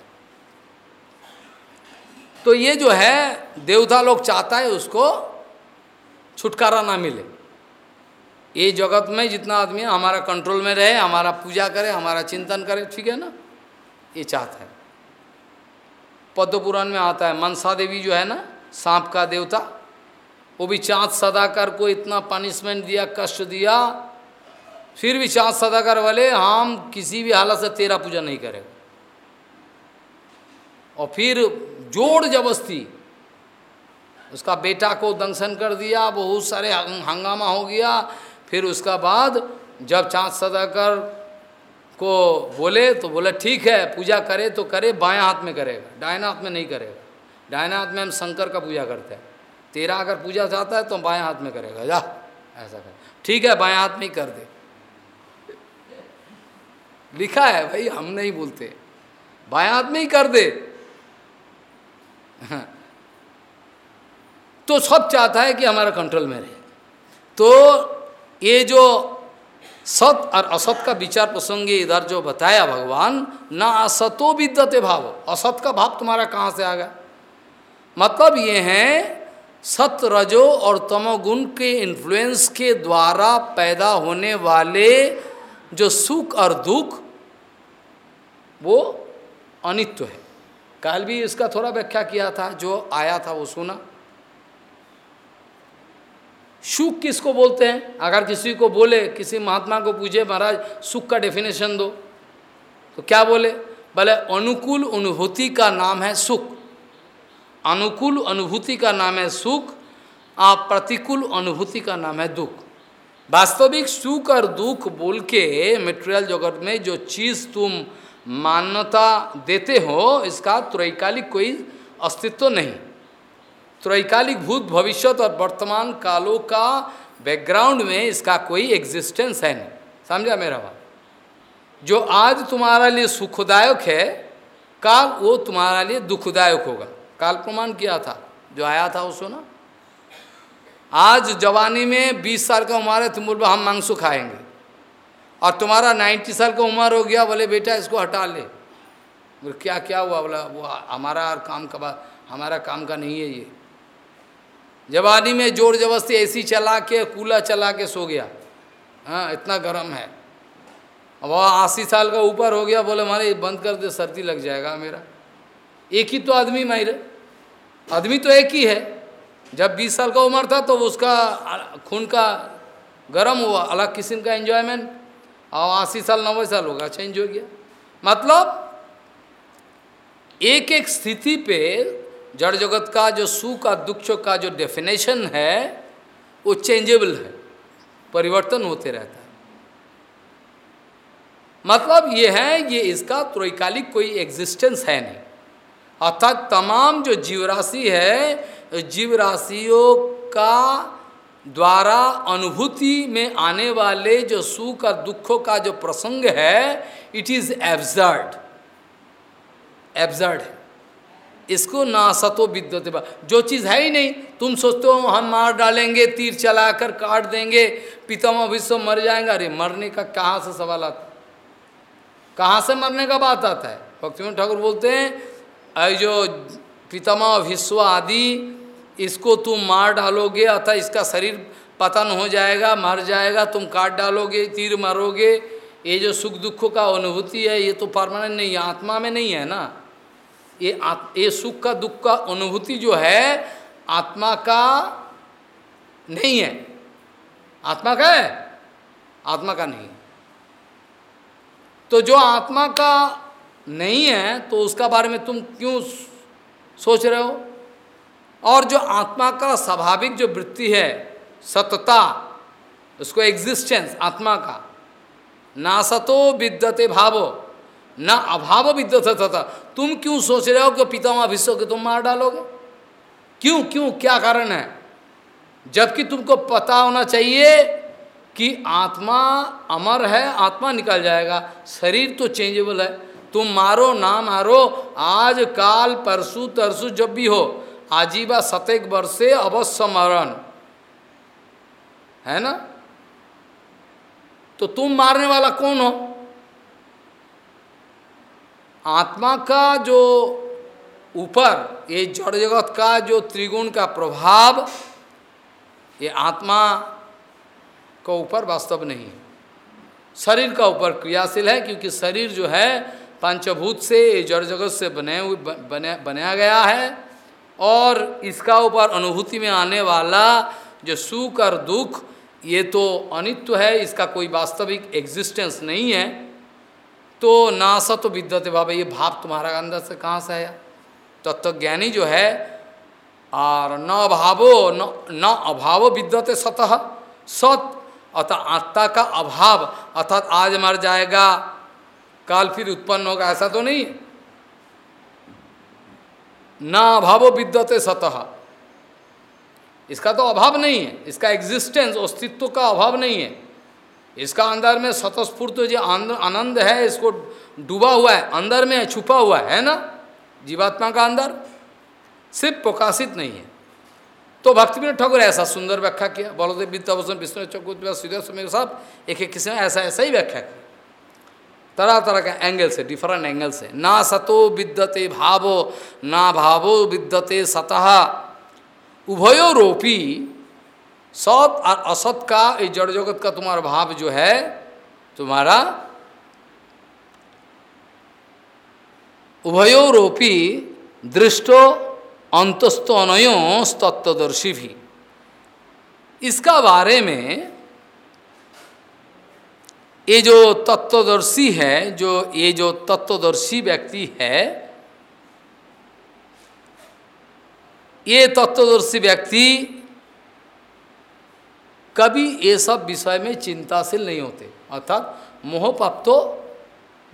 Speaker 1: तो ये जो है, देवता लोग चाहता है उसको छुटकारा ना मिले। ये जगत में जितना आदमी हमारा कंट्रोल में रहे, हमारा पूजा करे, हमारा चिंतन करे, ठीक है ना? ये चाहता है। पद्म पुराण में आता है, मनसा देवी जो है ना, सांप का देवता, वो भी चाँद सदाकर को इतना पनिशमेंट दिया, कष्ट दिया, फिर भी चाँद सदाकर वाले हम किसी भी हालत से तेरा पूजा नहीं करेगा। और फिर जोड़ जबस्ती उसका बेटा को दंशन कर दिया, बहुत सारे हंगामा हो गया। फिर उसका बाद जब चाँद सदाकर को बोले तो बोले, ठीक है, पूजा करे तो करे, बाएँ हाथ में करेगा डायना हाथ में नहीं करेगा। डायना हाथ में हम शंकर का पूजा करते हैं। तेरा अगर पूजा चाहता है तो बाएँ हाथ में करेगा, जा, ऐसा कर। ठीक है, बाएँ हाथ में ही कर दे। लिखा है, भाई, हम नहीं बोलते। बाएँ हाथ में ही कर दे। तो सब चाहता है कि हमारा कंट्रोल में रहे। तो ये जो सत और असत का विचार प्रसंग इधर जो बताया भगवान, ना असतो विद्यते भाव। असत का भाव तुम्हारा कहाँ से आ गया? मतलब ये है, सत रजो और तमोगुण के इन्फ्लुएंस के द्वारा पैदा होने वाले जो सुख और दुख, वो अनित्य है। कल भी इसका थोड़ा व्याख्या किया था, जो आया था वो सुना। सुख किसको बोलते हैं? अगर किसी को बोले, किसी महात्मा को पूछे महाराज सुख का डेफिनेशन दो। तो क्या बोले? बोले, अनुकूल अनुभूति का नाम है सुख अनुकूल अनुभूति का नाम है सुख, आप प्रतिकूल अनुभूति का नाम है दुख। वास्तविक सुख और दुख बोल के मेटेरियल जगत में जो चीज़ तुम मान्यता देते हो, इसका त्रैकालिक कोई अस्तित्व नहीं। त्रैकालिक भूत भविष्य और वर्तमान कालों का बैकग्राउंड में इसका कोई एग्जिस्टेंस है नहीं। समझा मेरा बात? जो आज तुम्हारा लिए सुखदायक है, काल वो तुम्हारा लिए दुखदायक होगा। काल प्रमाण किया था, जो आया था वो सुना। आज जवानी में 20 साल का उम्र है, तुम बोल हम मांसू खाएँगे। और तुम्हारा 90 साल का उम्र हो गया, बोले, बेटा, इसको हटा ले। बोले क्या क्या हुआ? बोला, वो हमारा काम का हमारा काम का नहीं है ये। जवानी में ज़ोर जबरस्ती एसी चला के, कूलर चला के सो गया। हाँ इतना गर्म है। अब वह अस्सी साल का ऊपर हो गया, बोले, मारे बंद कर दे, सर्दी लग जाएगा मेरा। एक ही तो आदमी मारे आदमी तो एक ही है। जब 20 साल का उम्र था तो उसका खून का गर्म हुआ, अलग किस्म का एंजॉयमेंट और अस्सी साल, नब्बे साल होगा चेंज हो गया। मतलब एक एक स्थिति पे जड़ जगत का जो सुख और दुख का जो डेफिनेशन है, वो चेंजेबल है, परिवर्तन होते रहता है। मतलब ये है, ये इसका त्रैकालिक कोई एग्जिस्टेंस है नहीं। अर्थात तमाम जो जीवराशि है, जीवराशियों का द्वारा अनुभूति में आने वाले जो सुख और दुखों का जो प्रसंग है इट इज़ एब्जर्ड एब्जर्ड है। इसको ना सतो विद्युत जो चीज़ है ही नहीं, तुम सोचते हो हम मार डालेंगे, तीर चलाकर काट देंगे, पितामह विश्व मर जाएँगे। अरे मरने का कहाँ से सवाल आता? कहाँ से मरने का बात आता है? भक्तिमोहन ठाकुर बोलते हैं अरे जो पितामह विश्व आदि, इसको तुम मार डालोगे, अतः इसका शरीर पतन हो जाएगा, मर जाएगा, तुम काट डालोगे, तीर मारोगे। ये जो सुख दुखों का अनुभूति है, ये तो परमानेंट नहीं, आत्मा में नहीं है ना? ये ये सुख का, दुख का अनुभूति जो है, आत्मा का नहीं है। आत्मा का है? आत्मा का नहीं। तो जो आत्मा का नहीं है तो उसका बारे में तुम क्यों सोच रहे हो? और जो आत्मा का स्वाभाविक जो वृत्ति है, सतता, उसको एग्जिस्टेंस आत्मा का ना सतो विद्यते भावो। न अभाव विद्युत था तुम क्यों सोच रहे हो कि पितामह विश्व के तुम मार डालोगे? क्यों क्यों, क्या कारण है? जबकि तुमको पता होना चाहिए कि आत्मा अमर है, आत्मा निकल जाएगा। शरीर तो चेंजेबल है। तुम मारो, ना मारो, आज, काल, परसु, तरसु, जब भी हो, आजीवा सतेक वर्षे अवश्य मरण है ना? तो तुम मारने वाला कौन हो? आत्मा का जो ऊपर, ये जड़ जगत का जो त्रिगुण का प्रभाव, ये आत्मा का ऊपर वास्तव नहीं है। शरीर का ऊपर क्रियाशील है, क्योंकि शरीर जो है, पंचभूत से जड़ जगत से बने हुए बने, बनाया गया है, और इसका ऊपर अनुभूति में आने वाला जो सुख और दुख, ये तो अनित्व है, इसका कोई वास्तविक एग्जिस्टेंस नहीं है। तो ना सत विद्यते बाबा ये भाव तुम्हारा अंदर से कहाँ से आया? तत्वज्ञानी जो है, और न अभावो, न न अभावो विद्यते सतह सत, अर्थात आत्मा का अभाव, अर्थात आज मर जाएगा, काल फिर उत्पन्न होगा, ऐसा तो नहीं न अभावो विद्यते सतह इसका तो अभाव नहीं है, इसका एग्जिस्टेंस अस्तित्व का अभाव नहीं है। इसका अंदर में स्वतस्फूर्त जो आनंद है, इसको डूबा हुआ है, अंदर में छुपा हुआ है ना? जीवात्मा का अंदर सिर्फ़ प्रकाशित नहीं है। तो भक्ति विनोद ठाकुर ऐसा सुंदर व्याख्या किया। बलदेव विद्याभूषण विष्णु चकुत सूर्य समय साहब एक एक किसी ऐसा ऐसा ही व्याख्या किया। तरह तरह के एंगल से डिफरेंट एंगल से। ना सतो विद्यते भावो, ना भावो विद्यते सतः। उभयो रोपी सत और असत का ये जड़ जगत का तुम्हारा भाव जो है, तुम्हारा उभयोरोपी दृष्टो अंतस्तो अनयो तत्वदर्शी भी। इसका बारे में ये जो तत्वदर्शी है, जो ये जो तत्वदर्शी व्यक्ति है, ये तत्वदर्शी व्यक्ति कभी ये सब विषय में चिंताशील नहीं होते। अर्थात मोह प्राप्त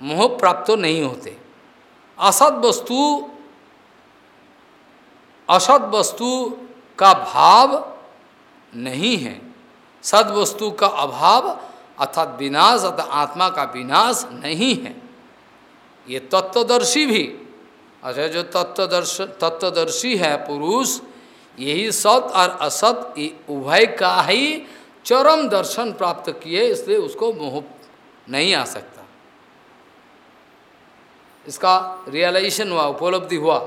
Speaker 1: मोह प्राप्त नहीं होते। असत वस्तु असत वस्तु का भाव नहीं है। सद वस्तु का अभाव, अर्थात विनाश, अर्थात आत्मा का विनाश नहीं है। ये तत्वदर्शी भी अच्छा जो तत्वदर्श, तत्वदर्शी है, पुरुष, यही सत और असत उभय का ही चरम दर्शन प्राप्त किए, इसलिए उसको मोह नहीं आ सकता। इसका रियलाइजेशन हुआ, उपलब्धि हुआ।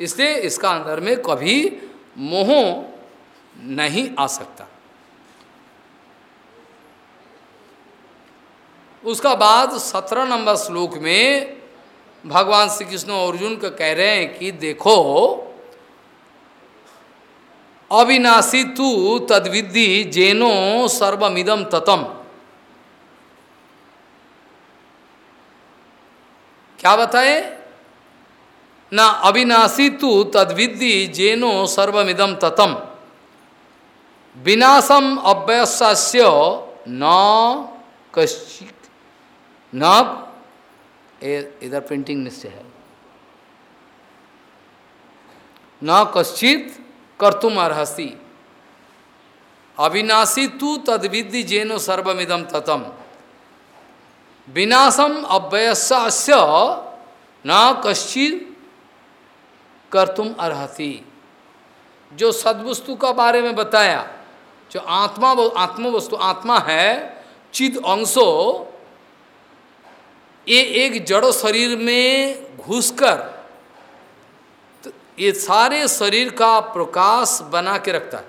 Speaker 1: इसलिए इसका अंदर में कभी मोह नहीं आ सकता। उसका बाद सत्रह नंबर श्लोक में भगवान श्री कृष्ण अर्जुन को कह रहे हैं कि देखो अविनाशी तू तद्विद्धि जेनो सर्वमिदम ततम। क्या बताए? ना, अविनाशी तू तद्विद्धि जेनो सर्वमिदम ततम। विनाशम अव्यस्य न कश्चित। न इधर प्रिंटिंग निश्चय है। न कश्चित कर्तुम अर्हसी। अविनाशी तू तद्विधि जेनो सर्वमिदम ततम। विनाशम अव्यस्य न कश्चित कर्तुम अर्हति जो सदवस्तु का बारे में बताया, जो आत्मा आत्म वस्तु आत्मा है, चिद अंशो, ये एक जड़ शरीर में घुसकर ये सारे शरीर का प्रकाश बना के रखता है।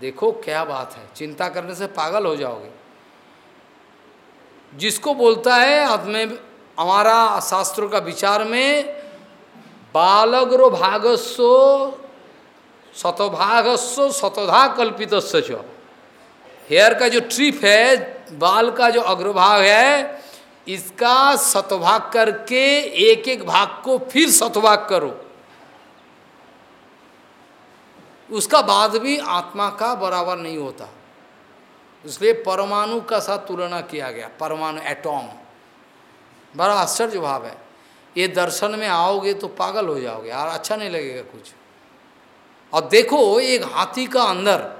Speaker 1: देखो क्या बात है, चिंता करने से पागल हो जाओगे। जिसको बोलता है आत्मे हमारा शास्त्रों का विचार में, बालग्रो भागस्व शतभागस्व शतधा कल्पित हेयर का जो ट्रिप है, बाल का जो अग्रभाग है इसका सतभाग करके एक एक भाग को फिर सतभाग करो। उसका बाद भी आत्मा का बराबर नहीं होता। इसलिए परमाणु का साथ तुलना किया गया, परमाणु एटॉम। बड़ा आश्चर्य भाव है। ये दर्शन में आओगे तो पागल हो जाओगे, यार अच्छा नहीं लगेगा कुछ। और देखो, एक हाथी का अंदर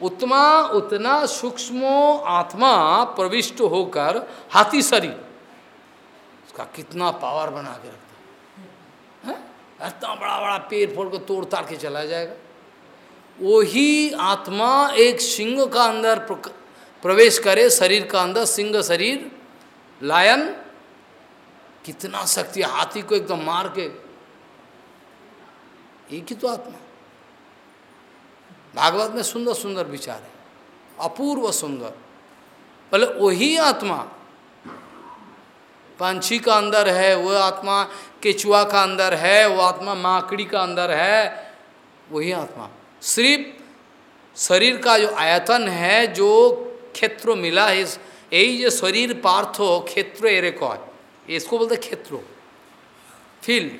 Speaker 1: उतना उतना सूक्ष्म आत्मा प्रविष्ट होकर हाथी शरीर, उसका कितना पावर बना के रखता है। इतना बड़ा बड़ा पेड़ फोड़ को तोड़ ताड़ के चला जाएगा। वही आत्मा एक सिंह का अंदर प्रवेश करे, शरीर का अंदर सिंह शरीर, लायन, कितना शक्ति, हाथी को एकदम मार के, एक ही तो आत्मा। भागवत में सुंदर सुंदर विचार है, अपूर्व सुंदर। बोले वही आत्मा, पंछी का अंदर है वह आत्मा केचुआ का अंदर है, वो आत्मा माकड़ी का अंदर है, वही आत्मा। सिर्फ़ शरीर का जो आयतन है, जो क्षेत्र मिला है यही जो शरीर पार्थ हो, क्षेत्र एरे को इसको बोलते क्षेत्रो। फ़ील्ड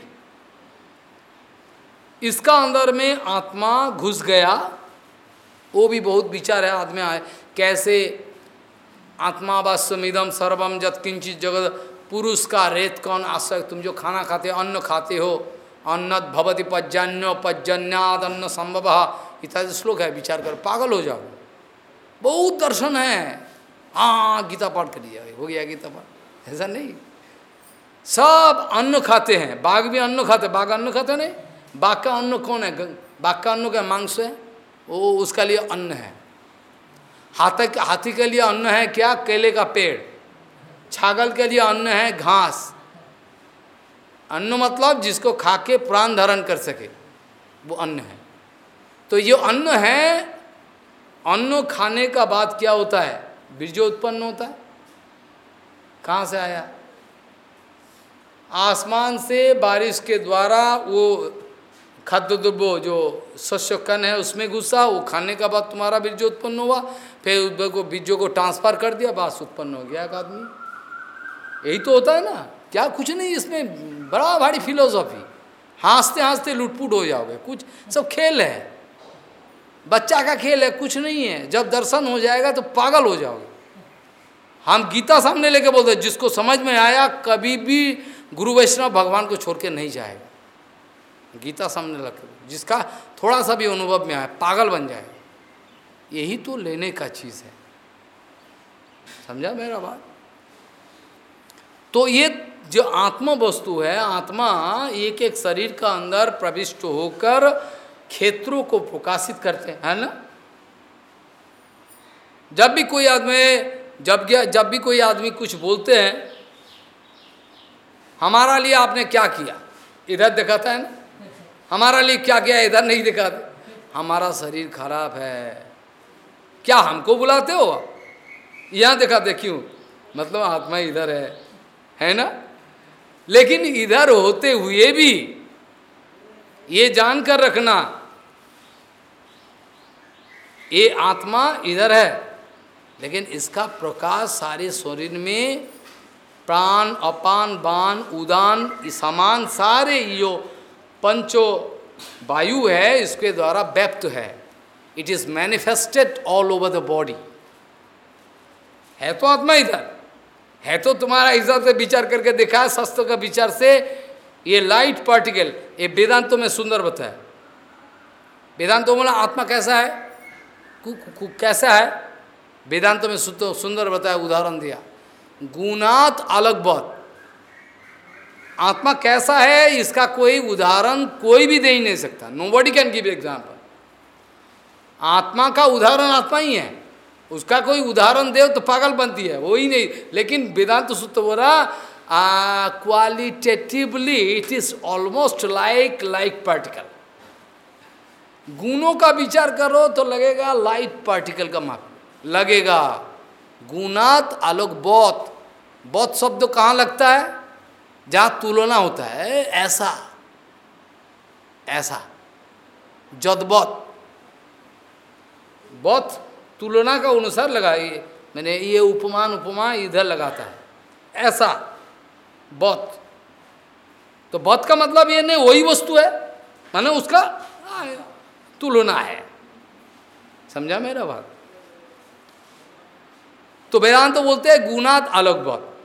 Speaker 1: इसका अंदर में आत्मा घुस गया वो भी बहुत विचार है आदमी आए। कैसे आत्मा वास्वमिदम सर्वम जत किंचित जगत पुरुष का रेत कौन आश्रय? तुम जो खाना खाते अन्न खाते हो अन्न भवती पज्जान्य पज्जन्याद अन्न संभव। इत्यादि श्लोक है, विचार करो, पागल हो जाओ। बहुत दर्शन है। हाँ गीता पाठ कर दिया हो गया गीता पाठ। ऐसा नहीं। सब अन्न खाते हैं। बाघ भी अन्न खाते बाघ अन्न खाते नहीं? बाघ का अन्न कौन है? बाघ का अन्न का मांस है? वो उसका लिए अन्न है। हाथी हाथी के लिए अन्न है क्या? केले का पेड़। छागल के लिए अन्न है घास। अन्न मतलब जिसको खा के प्राण धारण कर सके, वो अन्न है। तो ये अन्न है, अन्न खाने का बाद क्या होता है? बीजो उत्पन्न होता है। कहाँ से आया? आसमान से बारिश के द्वारा वो खाद्य द्रव्य जो शस्य कन है, उसमें घुसा, वो खाने का बाद तुम्हारा बीज उत्पन्न हुआ, फिर को, बीजों को ट्रांसफ़र कर दिया, बस उत्पन्न हो गया एक आदमी। यही तो होता है ना। क्या कुछ नहीं, इसमें बड़ा भारी फिलोसॉफी हँसते हँसते लुटपुट हो जाओगे। कुछ सब खेल है। बच्चा का खेल है, कुछ नहीं है। जब दर्शन हो जाएगा तो पागल हो जाओगे। हम गीता सामने लेके बोलते जिसको समझ में आया, कभी भी गुरु वैष्णव भगवान को छोड़ के नहीं जाएगा। गीता सामने लग जिसका थोड़ा सा भी अनुभव में आए, पागल बन जाए। यही तो लेने का चीज़ है। समझा मेरा बात? तो ये जो आत्मा वस्तु है, आत्मा एक एक शरीर का अंदर प्रविष्ट होकर क्षेत्रों को प्रकाशित करते हैं, है ना? जब भी कोई आदमी, जब जब भी कोई आदमी कुछ बोलते हैं, हमारा लिए आपने क्या किया? इधर दिखाता है ना? हमारा लिए क्या क्या इधर नहीं दिखाते हमारा शरीर खराब है। क्या हमको बुलाते हो? यहाँ दिखाते क्यों मतलब आत्मा इधर है है ना? लेकिन इधर होते हुए भी ये जानकर रखना, ये आत्मा इधर है, लेकिन इसका प्रकाश सारे शरीर में प्राण, अपान बान उदान समान सारे यो पंचो वायु है इसके द्वारा व्यक्त है। It is manifested all over the body है तो आत्मा इधर। है तो तुम्हारा हिसाब से विचार करके देखा है शस्त्र का विचार से ये लाइट पार्टिकल ये वेदांतों में सुंदर बताया। वेदांतों बोला आत्मा कैसा है? कु, कु, कु, कैसा है? वेदांतों में सुंदर बताया उदाहरण दिया। गुणात अलग बहुत। आत्मा कैसा है, इसका कोई उदाहरण कोई भी दे ही नहीं सकता। Know body can give example आत्मा का उदाहरण आत्मा ही है। उसका कोई उदाहरण दे तो पागल बनती है, वो ही नहीं। लेकिन वेदांत सूत्र बोला qualitatively it is almost like like particle गुणों का विचार करो तो लगेगा लाइट पार्टिकल का माप। लगेगा। गुणात आलोक बौत। बौत शब्द कहाँ लगता है? जहाँ तुलना होता है, ऐसा ऐसा जदबौत बहुत तुलना का अनुसार लगाइए। मैंने ये उपमान, उपमा इधर लगाता है। ऐसा बहुत तो बहुत का मतलब ये नहीं, वही वस्तु है, माने उसका तुलना है। समझा मेरा बात? तो वेदांत तो बोलते हैं, गुणात अलग बहुत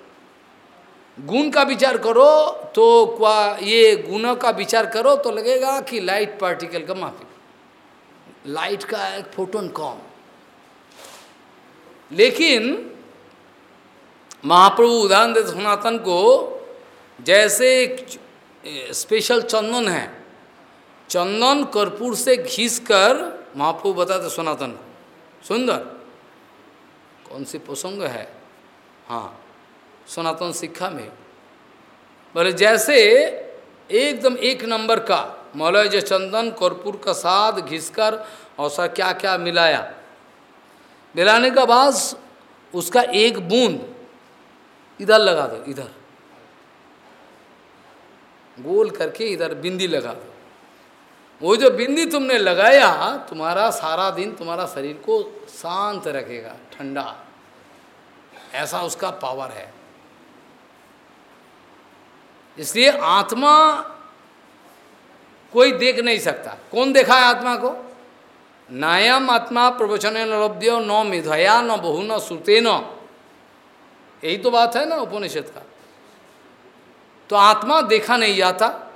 Speaker 1: गुण का विचार करो तो क्या ये गुणों का विचार करो तो लगेगा कि लाइट पार्टिकल का माफ़ी। लाइट का एक फोटोन कॉम लेकिन महाप्रभु उदाहरण देते सनातन को जैसे एक स्पेशल चंदन है, चंदन कर्पूर से घिस कर महाप्रभु बताते सनातन को। सुंदर? कौन सी प्रसंग है? हाँ। सनातन शिक्षा में। बोले, जैसे एकदम एक नंबर का मौलय जो चंदन कर्पूर का साथ घिसकर और क्या क्या मिलाया। मिलाने का बाद उसका एक बूंद इधर लगा दो, इधर। गोल करके इधर बिंदी लगा दो। वो जो बिंदी तुमने लगाया, तुम्हारा सारा दिन तुम्हारा शरीर को शांत रखेगा, ठंडा। ऐसा उसका पावर है। इसलिए आत्मा कोई देख नहीं सकता। कौन देखा है आत्मा को? नायम आत्मा प्रवचन लभ्य न मिधया न बहु न श्रुते न। यही तो बात है ना उपनिषद का। तो आत्मा देखा नहीं जाता।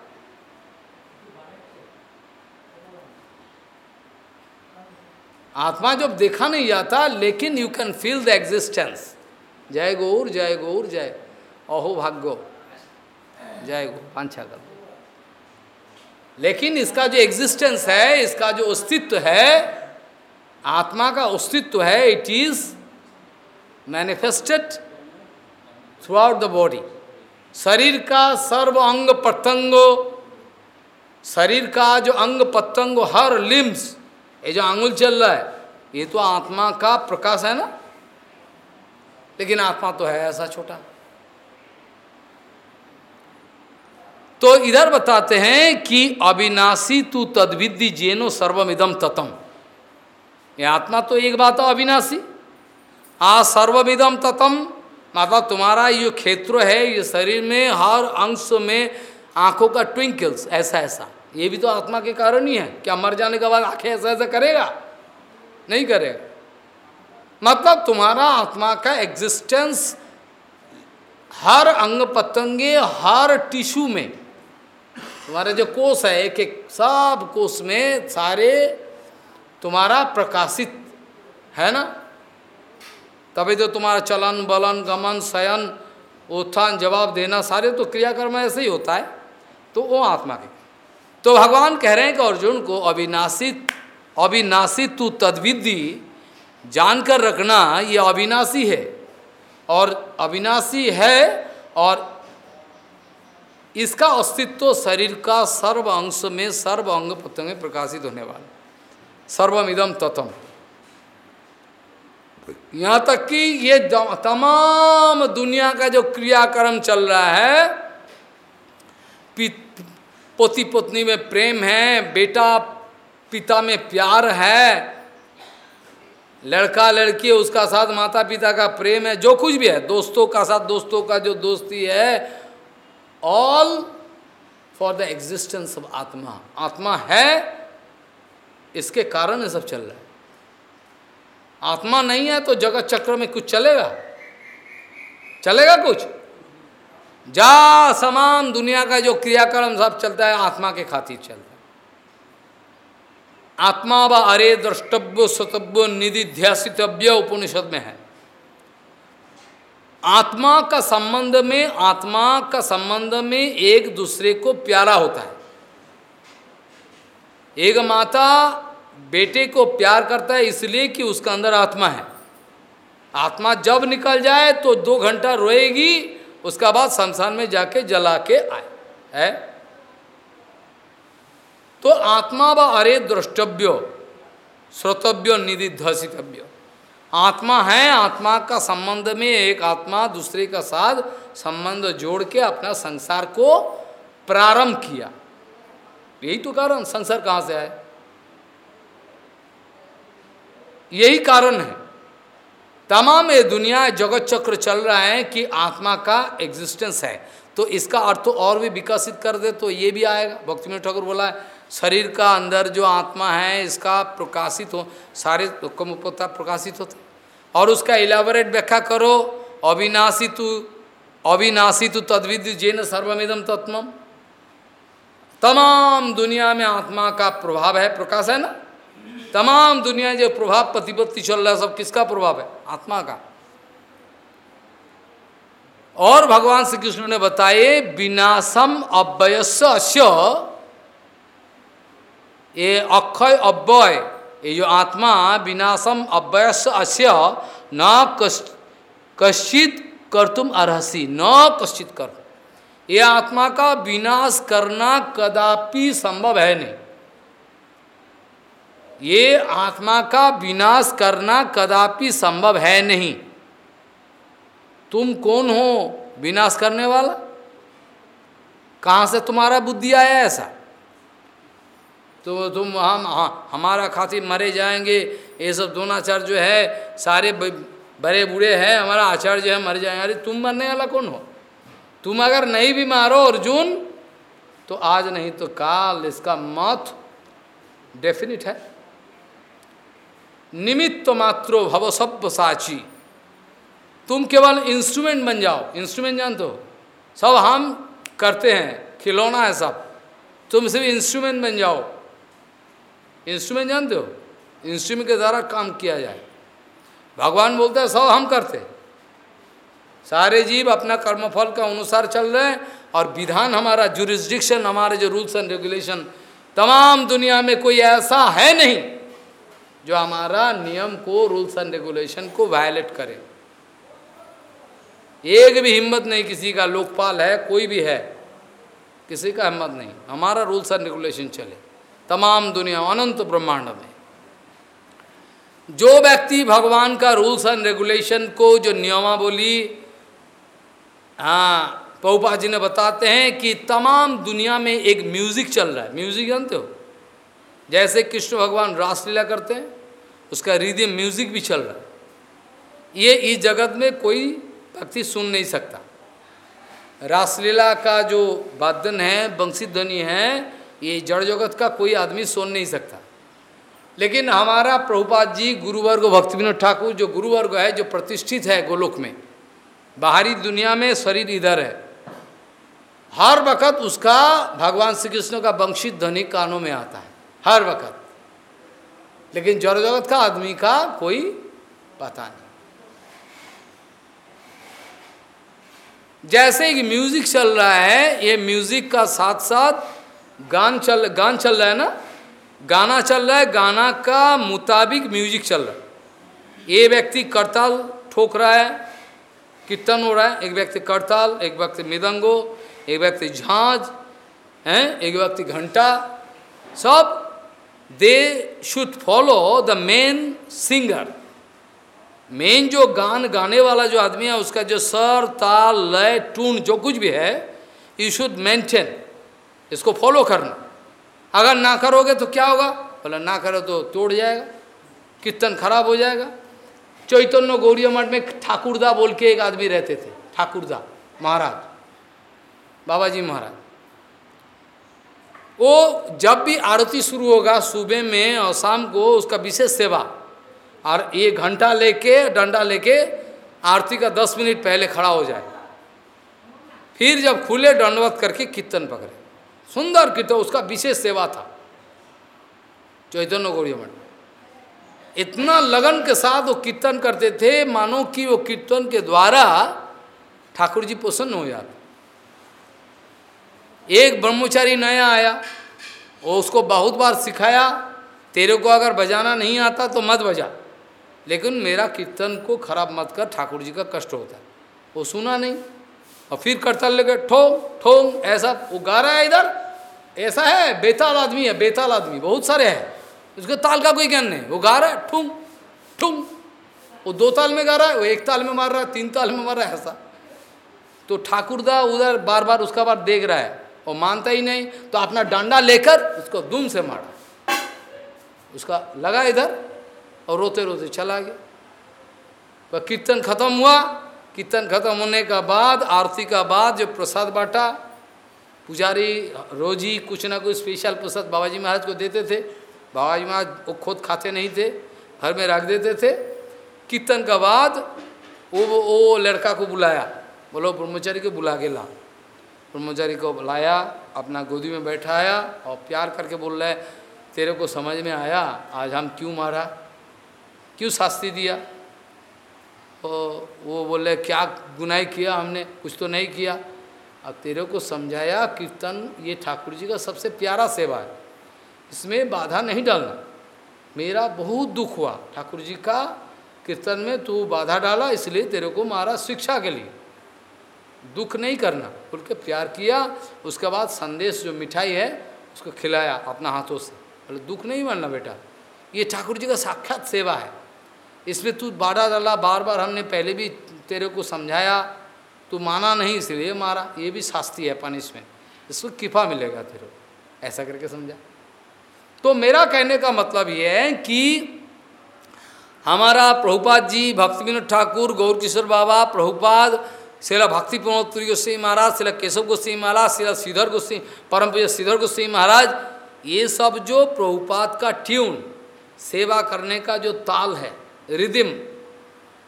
Speaker 1: आत्मा जब देखा नहीं जाता, लेकिन you can feel the existence जय गौर जय गौर, जय। अहो भाग्यो। जय पांछा कर लेकिन इसका जो एग्जिस्टेंस है, इसका जो अस्तित्व है, आत्मा का अस्तित्व है it is manifested throughout the body शरीर का सर्व अंग प्रत्यंगो, शरीर का जो अंग प्रत्यंग, हर लिम्स ये जो आंगुल चल रहा है, ये तो आत्मा का प्रकाश है ना? लेकिन आत्मा तो है ऐसा छोटा। तो इधर बताते हैं कि अविनाशी तू तद्विद्धि जेनो सर्वमिदम ततम। ये आत्मा तो एक बात है, अविनाशी। आ सर्वमिदम ततम। मतलब तुम्हारा ये क्षेत्र है, ये शरीर में, हर अंश में आँखों का ट्विंकल्स ऐसा ऐसा ये भी तो आत्मा के कारण ही है। क्या मर जाने के बाद आँखें ऐसा ऐसा करेगा? नहीं करेगा। मतलब तुम्हारा आत्मा का एग्जिस्टेंस हर अंग पतंगे, हर टिश्यू में तुम्हारे जो कोष है, एक एक सब कोष में सारे तुम्हारा प्रकाशित है ना? तभी तो तुम्हारा चलन, बलन, गमन, शयन, उत्थान, जवाब देना, सारे तो क्रियाकर्म ऐसे ही होता है। तो वो आत्मा के। तो भगवान कह रहे हैं कि अर्जुन को अविनाशित अविनाशित तू तद्विधि जानकर रखना, ये अविनाशी है। और अविनाशी है और इसका अस्तित्व शरीर का सर्व अंश में सर्व अंग प्रत्यंग में प्रकाशित होने वाला। सर्वम सर्वमिदम तत्म यहाँ तक कि ये तमाम दुनिया का जो क्रियाक्रम चल रहा है पोती पत्नी में प्रेम है, बेटा पिता में प्यार है, लड़का लड़की उसका साथ माता पिता का प्रेम है, जो कुछ भी है, दोस्तों का साथ दोस्तों का जो दोस्ती है all for the existence of आत्मा आत्मा है, इसके कारण ये सब चल रहा है। आत्मा नहीं है तो जगत चक्र में कुछ चलेगा? चलेगा कुछ? जा समान दुनिया का जो क्रियाक्रम सब चलता है आत्मा के खातिर चलता है। आत्मा व अरे द्रष्टव्य स्वतव्य निधिध्यासितव्य उपनिषद में है। आत्मा का संबंध में, आत्मा का संबंध में एक दूसरे को प्यारा होता है। एक माता बेटे को प्यार करता है इसलिए कि उसका अंदर आत्मा है। आत्मा जब निकल जाए तो दो घंटा रोएगी, उसका बाद शमशान में जाके जला के आए। है? तो आत्मा व अरे द्रष्टव्य, श्रोतव्य, निधिध्वसितव्य। आत्मा है, आत्मा का संबंध में एक आत्मा दूसरे का साथ संबंध जोड़ के अपना संसार को प्रारंभ किया। यही तो कारण, संसार कहाँ से आए यही कारण है। तमाम ये दुनिया, जगत चक्र चल रहा है कि आत्मा का एग्जिस्टेंस है। तो इसका अर्थ तो और भी विकसित कर दे तो ये भी आएगा। भक्ति में ठाकुर बोला है, शरीर का अंदर जो आत्मा है, इसका प्रकाशित हो, सारे कमपोता प्रकाशित होता और उसका इलाबोरेट व्याख्या करो। अविनाशी तु अविनाशी तु तद्विद जैन सर्वमिदम तत्म तमाम दुनिया में आत्मा का प्रभाव है, प्रकाश है ना? तमाम दुनिया जो प्रभाव, प्रतिपत्ति चल रहा है, सब किसका प्रभाव है? आत्मा का। और भगवान श्री कृष्ण ने बताए, विनाशम अव्ययस्य ये अक्षय अव्यय। ये जो आत्मा विनाशम अव्ययस्य अश्य न कश्चित कर तुम अरहसी, न कश्चित कर ये आत्मा का विनाश करना कदापि संभव है नहीं। ये आत्मा का विनाश करना कदापि संभव है नहीं। तुम कौन हो विनाश करने वाला? कहाँ से तुम्हारा बुद्धि आया ऐसा? तो तुम हम हाँ, हमारा खातिर मरे जाएँगे। ये सब दोनाचार जो है सारे बड़े बूढ़े हैं हमारा आचार्य जो है मर जाएँगे। अरे तुम मरने वाला कौन हो? तुम अगर नहीं भी मारो अर्जुन तो आज नहीं तो काल इसका मत डेफिनेट है। निमित्त मात्रो भव सब साची। तुम केवल इंस्ट्रूमेंट बन जाओ। इंस्ट्रूमेंट जानते हो? सब हम करते हैं। खिलौना है सब। तुम सिर्फ़ इंस्ट्रूमेंट बन जाओ। इंस्ट्रूमेंट जानते हो? इंस्ट्रूमेंट के द्वारा काम किया जाए। भगवान बोलते हैं, सब हम करते। सारे जीव अपना कर्मफल का अनुसार चल रहे हैं और विधान हमारा जुरिस्डिक्शन हमारे जो रूल्स एंड रेगुलेशन तमाम दुनिया में कोई ऐसा है नहीं जो हमारा नियम को रूल्स एंड रेगुलेशन को वायलेट करे। एक भी हिम्मत नहीं किसी का, लोकपाल है, कोई भी है, किसी का हिम्मत नहीं। हमारा रूल्स एंड रेगुलेशन चले। तमाम दुनिया अनंत ब्रह्मांड में। जो व्यक्ति भगवान का रूल्स एंड रेगुलेशन को जो नियमावली हाँ पहुपा जी ने बताते हैं कि तमाम दुनिया में एक म्यूज़िक चल रहा है। म्यूज़िक जानते हो? जैसे कृष्ण भगवान रासलीला करते हैं, उसका हृदय म्यूज़िक भी चल रहा है। ये इस जगत में कोई व्यक्ति सुन नहीं सकता। रासलीला का जो वादन है बंसी ध्वनि है ये जड़ जगत का कोई आदमी सुन नहीं सकता। लेकिन हमारा प्रभुपाद जी गुरुवर्ग भक्ति विनोद ठाकुर जो गुरुवर्ग है, जो प्रतिष्ठित है गोलोक में, बाहरी दुनिया में शरीर इधर है। हर वक्त उसका, भगवान श्री कृष्ण का वंशित ध्वनि कानों में आता है, हर वक्त। लेकिन जड़ जगत का आदमी का कोई पता नहीं। जैसे कि म्यूज़िक चल रहा है, ये म्यूज़िक का साथ साथ गान चल गान चल रहा है ना? गाना चल रहा है, गाना का मुताबिक म्यूज़िक चल रहा है। ये व्यक्ति करताल ठोक रहा है, कीर्तन हो रहा है, एक व्यक्ति करताल, एक व्यक्ति मृदंगो, एक व्यक्ति झांझ, हैं, एक व्यक्ति घंटा। सब they should follow the main singer main जो गान गाने वाला जो आदमी है, उसका जो सर, ताल, लय, टून, जो कुछ भी है यू शुड मेंटेन इसको फॉलो करना। अगर ना करोगे तो क्या होगा? बोला, ना करो तो तोड़ जाएगा, कीर्तन खराब हो जाएगा। चैतन्य गौरिया मठ में ठाकुरदा बोल के एक आदमी रहते थे, ठाकुरदा, महाराज बाबा जी महाराज। वो जब भी आरती शुरू होगा, सुबह में और शाम को उसका विशेष सेवा, और ये घंटा लेके, डंडा लेके आरती का दस मिनट पहले खड़ा हो जाए। फिर जब खुले दंडवत करके कीर्तन पकड़े। सुंदर कीर्तन उसका विशेष सेवा था। चैतन्य गौरी मठ इतना लगन के साथ वो कीर्तन करते थे, मानो कि वो कीर्तन के द्वारा ठाकुर जी प्रसन्न हो जाते। एक ब्रह्मचारी नया आया, वो उसको बहुत बार सिखाया, तेरे को अगर बजाना नहीं आता तो मत बजा। लेकिन मेरा कीर्तन को खराब मत कर, ठाकुर जी का कष्ट होता। है वो सुना नहीं। और फिर करता लेके ठोंग ठोंग, ऐसा, वो गा रहा है इधर, ऐसा है, बेताल आदमी है, बेताल आदमी, बहुत सारे हैं, उसके ताल का कोई ज्ञान नहीं, वो गा रहा है, ठुंग ठुंग, वो दो ताल में गा रहा है, वो एक ताल में मार रहा है, तीन ताल में मार रहा है, ऐसा। तो ठाकुरदा उधर बार बार उसका बार देख रहा है वो मानता ही नहीं तो अपना डंडा लेकर उसको दुम से मारा। उसका लगा इधर, और रोते रोते चला गया। तो कीर्तन खत्म हुआ कीर्तन खत्म होने का बाद, आरती का बाद जो प्रसाद बांटा, पुजारी रोज ही कुछ ना कुछ स्पेशल प्रसाद बाबा जी महाराज को देते थे। बाबा जी महाराज वो खुद खाते नहीं थे, घर में रख देते थे। कीर्तन का बाद वो वो लड़का को बुलाया। बोलो, ब्रह्मचारी को बुला के ला। ब्रह्मचारी को बुलाया अपना गोदी में बैठाया और प्यार करके बोल रहा तेरे को समझ में आया, आज हम क्यों मारा? क्यों शास्ति दिया? तो वो बोले, क्या गुनाह किया हमने? कुछ तो नहीं किया। अब तेरे को समझाया, कीर्तन, ये ठाकुर जी का सबसे प्यारा सेवा है। इसमें बाधा नहीं डालना। मेरा बहुत दुख हुआ ठाकुर जी का कीर्तन में, तू बाधा डाला, इसलिए तेरे को मारा शिक्षा के लिए। दुख नहीं करना। बोल के प्यार किया, उसके बाद संदेश, जो मिठाई है, उसको खिलाया अपना हाथों से। बोले, दुख नहीं मानना बेटा। ये ठाकुर जी का साक्षात सेवा है। इसमें तू बाधा डाला बार बार हमने पहले भी तेरे को समझाया, तू माना नहीं, इसलिए मारा। ये भी शास्ति है पनिशमेंट इसको किफा मिलेगा तेरे को। ऐसा करके समझा। तो मेरा कहने का मतलब ये है कि हमारा प्रभुपाद जी भक्ति विनोद ठाकुर गौर किशोर बाबा, प्रभुपाद शिला भक्ति प्रमोत्री गोस्वी महाराज शिला केशव गोस्वी महाराज शिला श्रीधर गोस्वी परम पूजा श्रीधर गोस्वी महाराज, ये सब जो प्रभुपाद का ट्यून, सेवा करने का जो ताल है रिदिम,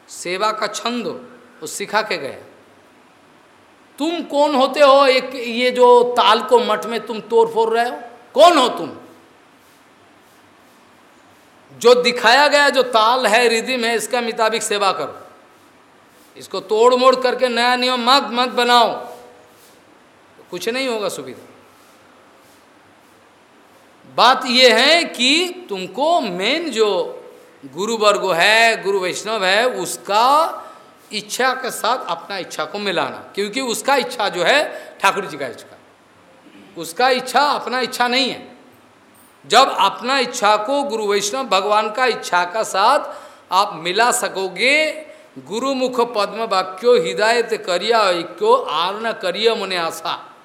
Speaker 1: सेवा का छंद, वो सिखा के गए। तुम कौन होते हो एक, ये जो ताल को मठ में तुम तोड़ फोड़ रहे हो? कौन हो तुम? जो दिखाया गया जो ताल है, रिदिम है, इसका मुताबिक सेवा करो। इसको तोड़ मोड़ करके नया नियम मत मत बनाओ। कुछ नहीं होगा सुविधा। बात यह है कि तुमको मेन जो गुरु वर्ग है, गुरु वैष्णव है, उसका इच्छा के साथ अपना इच्छा को मिलाना। क्योंकि उसका इच्छा जो है, ठाकुर जी का इच्छा। उसका इच्छा अपना इच्छा नहीं है। जब अपना इच्छा को गुरु वैष्णव भगवान का इच्छा का साथ आप मिला सकोगे गुरु मुख पद्म वाक्यो हिदायत करिया क्यों आर्ण करिय मुने आशा।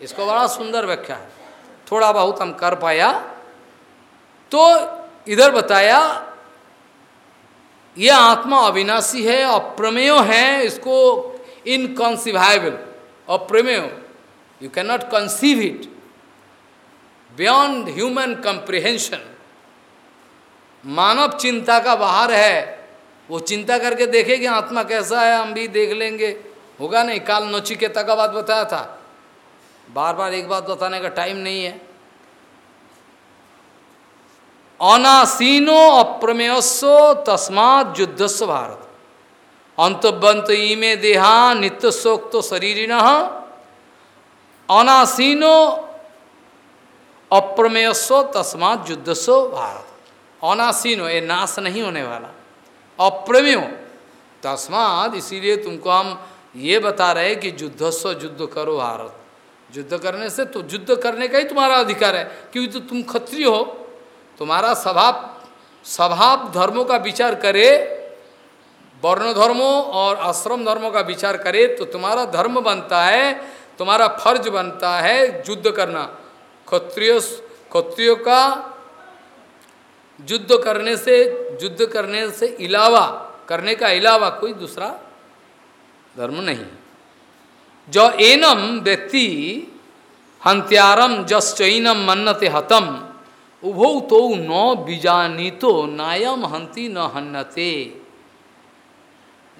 Speaker 1: इसको बड़ा सुंदर व्याख्या है। थोड़ा बहुत हम कर पाया। तो इधर बताया यह आत्मा अविनाशी है, अप्रमेय है, इसको inconceivable अप्रमेय। You can not conceive it beyond human comprehension मानव चिंता का बाहर है। वो चिंता करके देखेगी, आत्मा कैसा है, हम भी देख लेंगे। होगा नहीं, काल नचिकेता का बात बताया था। बार बार एक बात बताने का टाइम नहीं है। अनासीनो अप्रमेयस्व तस्मात युद्धस्व भारत। अंतबंत इमे देहा नित्य शोक्त शरीर अनासीनो अप्रमेयस्व तस्मात युद्धस्व भारत। अनासीनो, ये नाश नहीं होने वाला। अप्रमेय तस्मात, इसीलिए तुमको हम ये बता रहे कि युद्धस्व युद्ध करो भारत। युद्ध करने से तो युद्ध करने का ही तुम्हारा अधिकार है, क्योंकि तो तुम क्षत्रिय हो। तुम्हारा स्वभाव स्वभाव धर्मों का विचार करे वर्ण धर्मों और आश्रम धर्मों का विचार करे तो तुम्हारा धर्म बनता है, तुम्हारा फ़र्ज़ बनता है युद्ध करना। क्षत्रिय, क्षत्रियो का युद्ध करने से, युद्ध करने से इलावा, करने का अलावा कोई दूसरा धर्म नहीं। जो एनम व्यक्ति हंत्यारम जश्चैनम, मन्नते हतम उभो तो न बीजानीतो नायम हंति न हन्नते।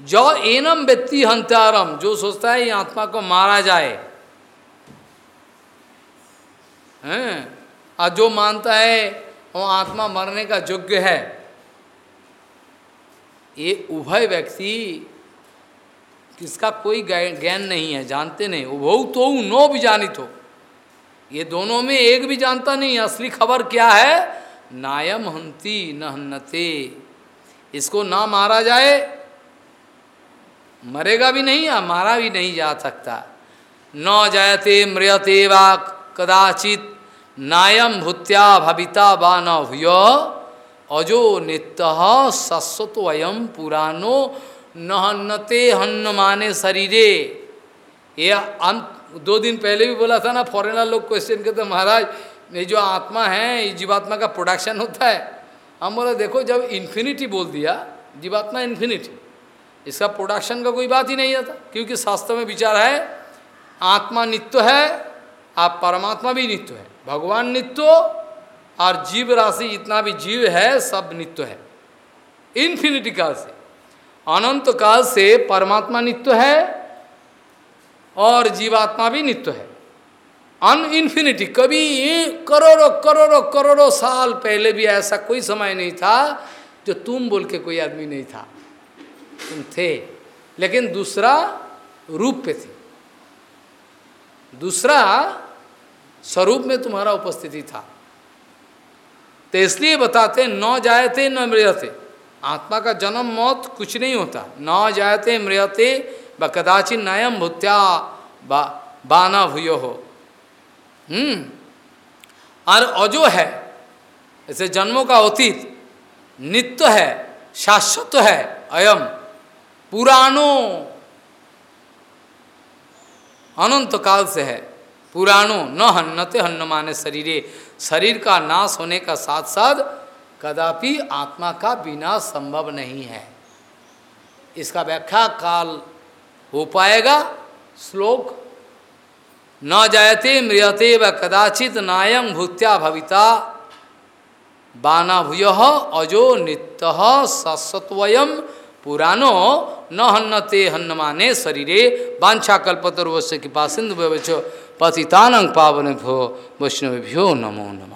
Speaker 1: जो एनम व्यक्ति हंत्यारम जो सोचता है आत्मा को मारा जाए, हैं? और जो मानता है वो आत्मा मरने का योग्य है। ये उभय व्यक्ति किसका कोई ज्ञान नहीं है, जानते नहीं। उभौ तो नो भी जानित हो ये दोनों में एक भी जानता नहीं, असली खबर क्या है? नायम हंती हन्नते इसको ना मारा जाए, मरेगा भी नहीं या मारा भी नहीं जा सकता। न जायते मृयते वा कदाचित नायम भूत्या भविता वा न भूय अजो नित्य सस्वत अयम पुरानो न हन्नते हन्न माने शरीरे। ये अंत दो दिन पहले भी बोला था ना फॉरेनर लोग क्वेश्चन करते महाराज, ये जो आत्मा है, ये जीवात्मा का प्रोडक्शन होता है। हम बोले, देखो, जब इन्फिनिटी बोल दिया, जीवात्मा इन्फिनिटी इसका प्रोडक्शन का कोई बात ही नहीं आता, क्योंकि शास्त्र में विचार है, आत्मा नित्य है, आप परमात्मा भी नित्य है। भगवान नित्य और जीव राशि जितना भी जीव है, सब नित्य है। इन्फिनिटी काल से, अनंत काल से परमात्मा नित्य है और जीवात्मा भी नित्य है। अन इन्फिनिटी कभी करोड़ों करोड़ों करोड़ों साल पहले भी ऐसा कोई समय नहीं था जो तुम बोल के कोई आदमी नहीं था। तुम थे, लेकिन दूसरा रूप पे थे। दूसरा स्वरूप में तुम्हारा उपस्थिति था। तो इसलिए बताते, न जायते, न मृयते। आत्मा का जन्म, मौत कुछ नहीं होता। न जायते, मृयते व कदाचित नयम भूत्या बा, बाना भूयो हो हम्म। और अजो है ऐसे जन्मों का अतीत नित्य है शाश्वत है अयम पुरानो अनंत काल से है पुराणो न हन्नते हन्न माने शरीरे शरीर का नाश होने का साथ साथ कदापि आत्मा का विनाश संभव नहीं है। इसका व्याख्या काल हो पाएगा। श्लोक, न जायते मृयते व कदाचित नायम भूत्या भविता। बाना भूय अजो नित्य सत्वयम पुरानो न हन्नते हन्नमाने शरीरे। वाछा कल्पतरुवश्य कृपा सिंधु पतितानंग पावन भो वैष्णवभ्यो नमो नमः।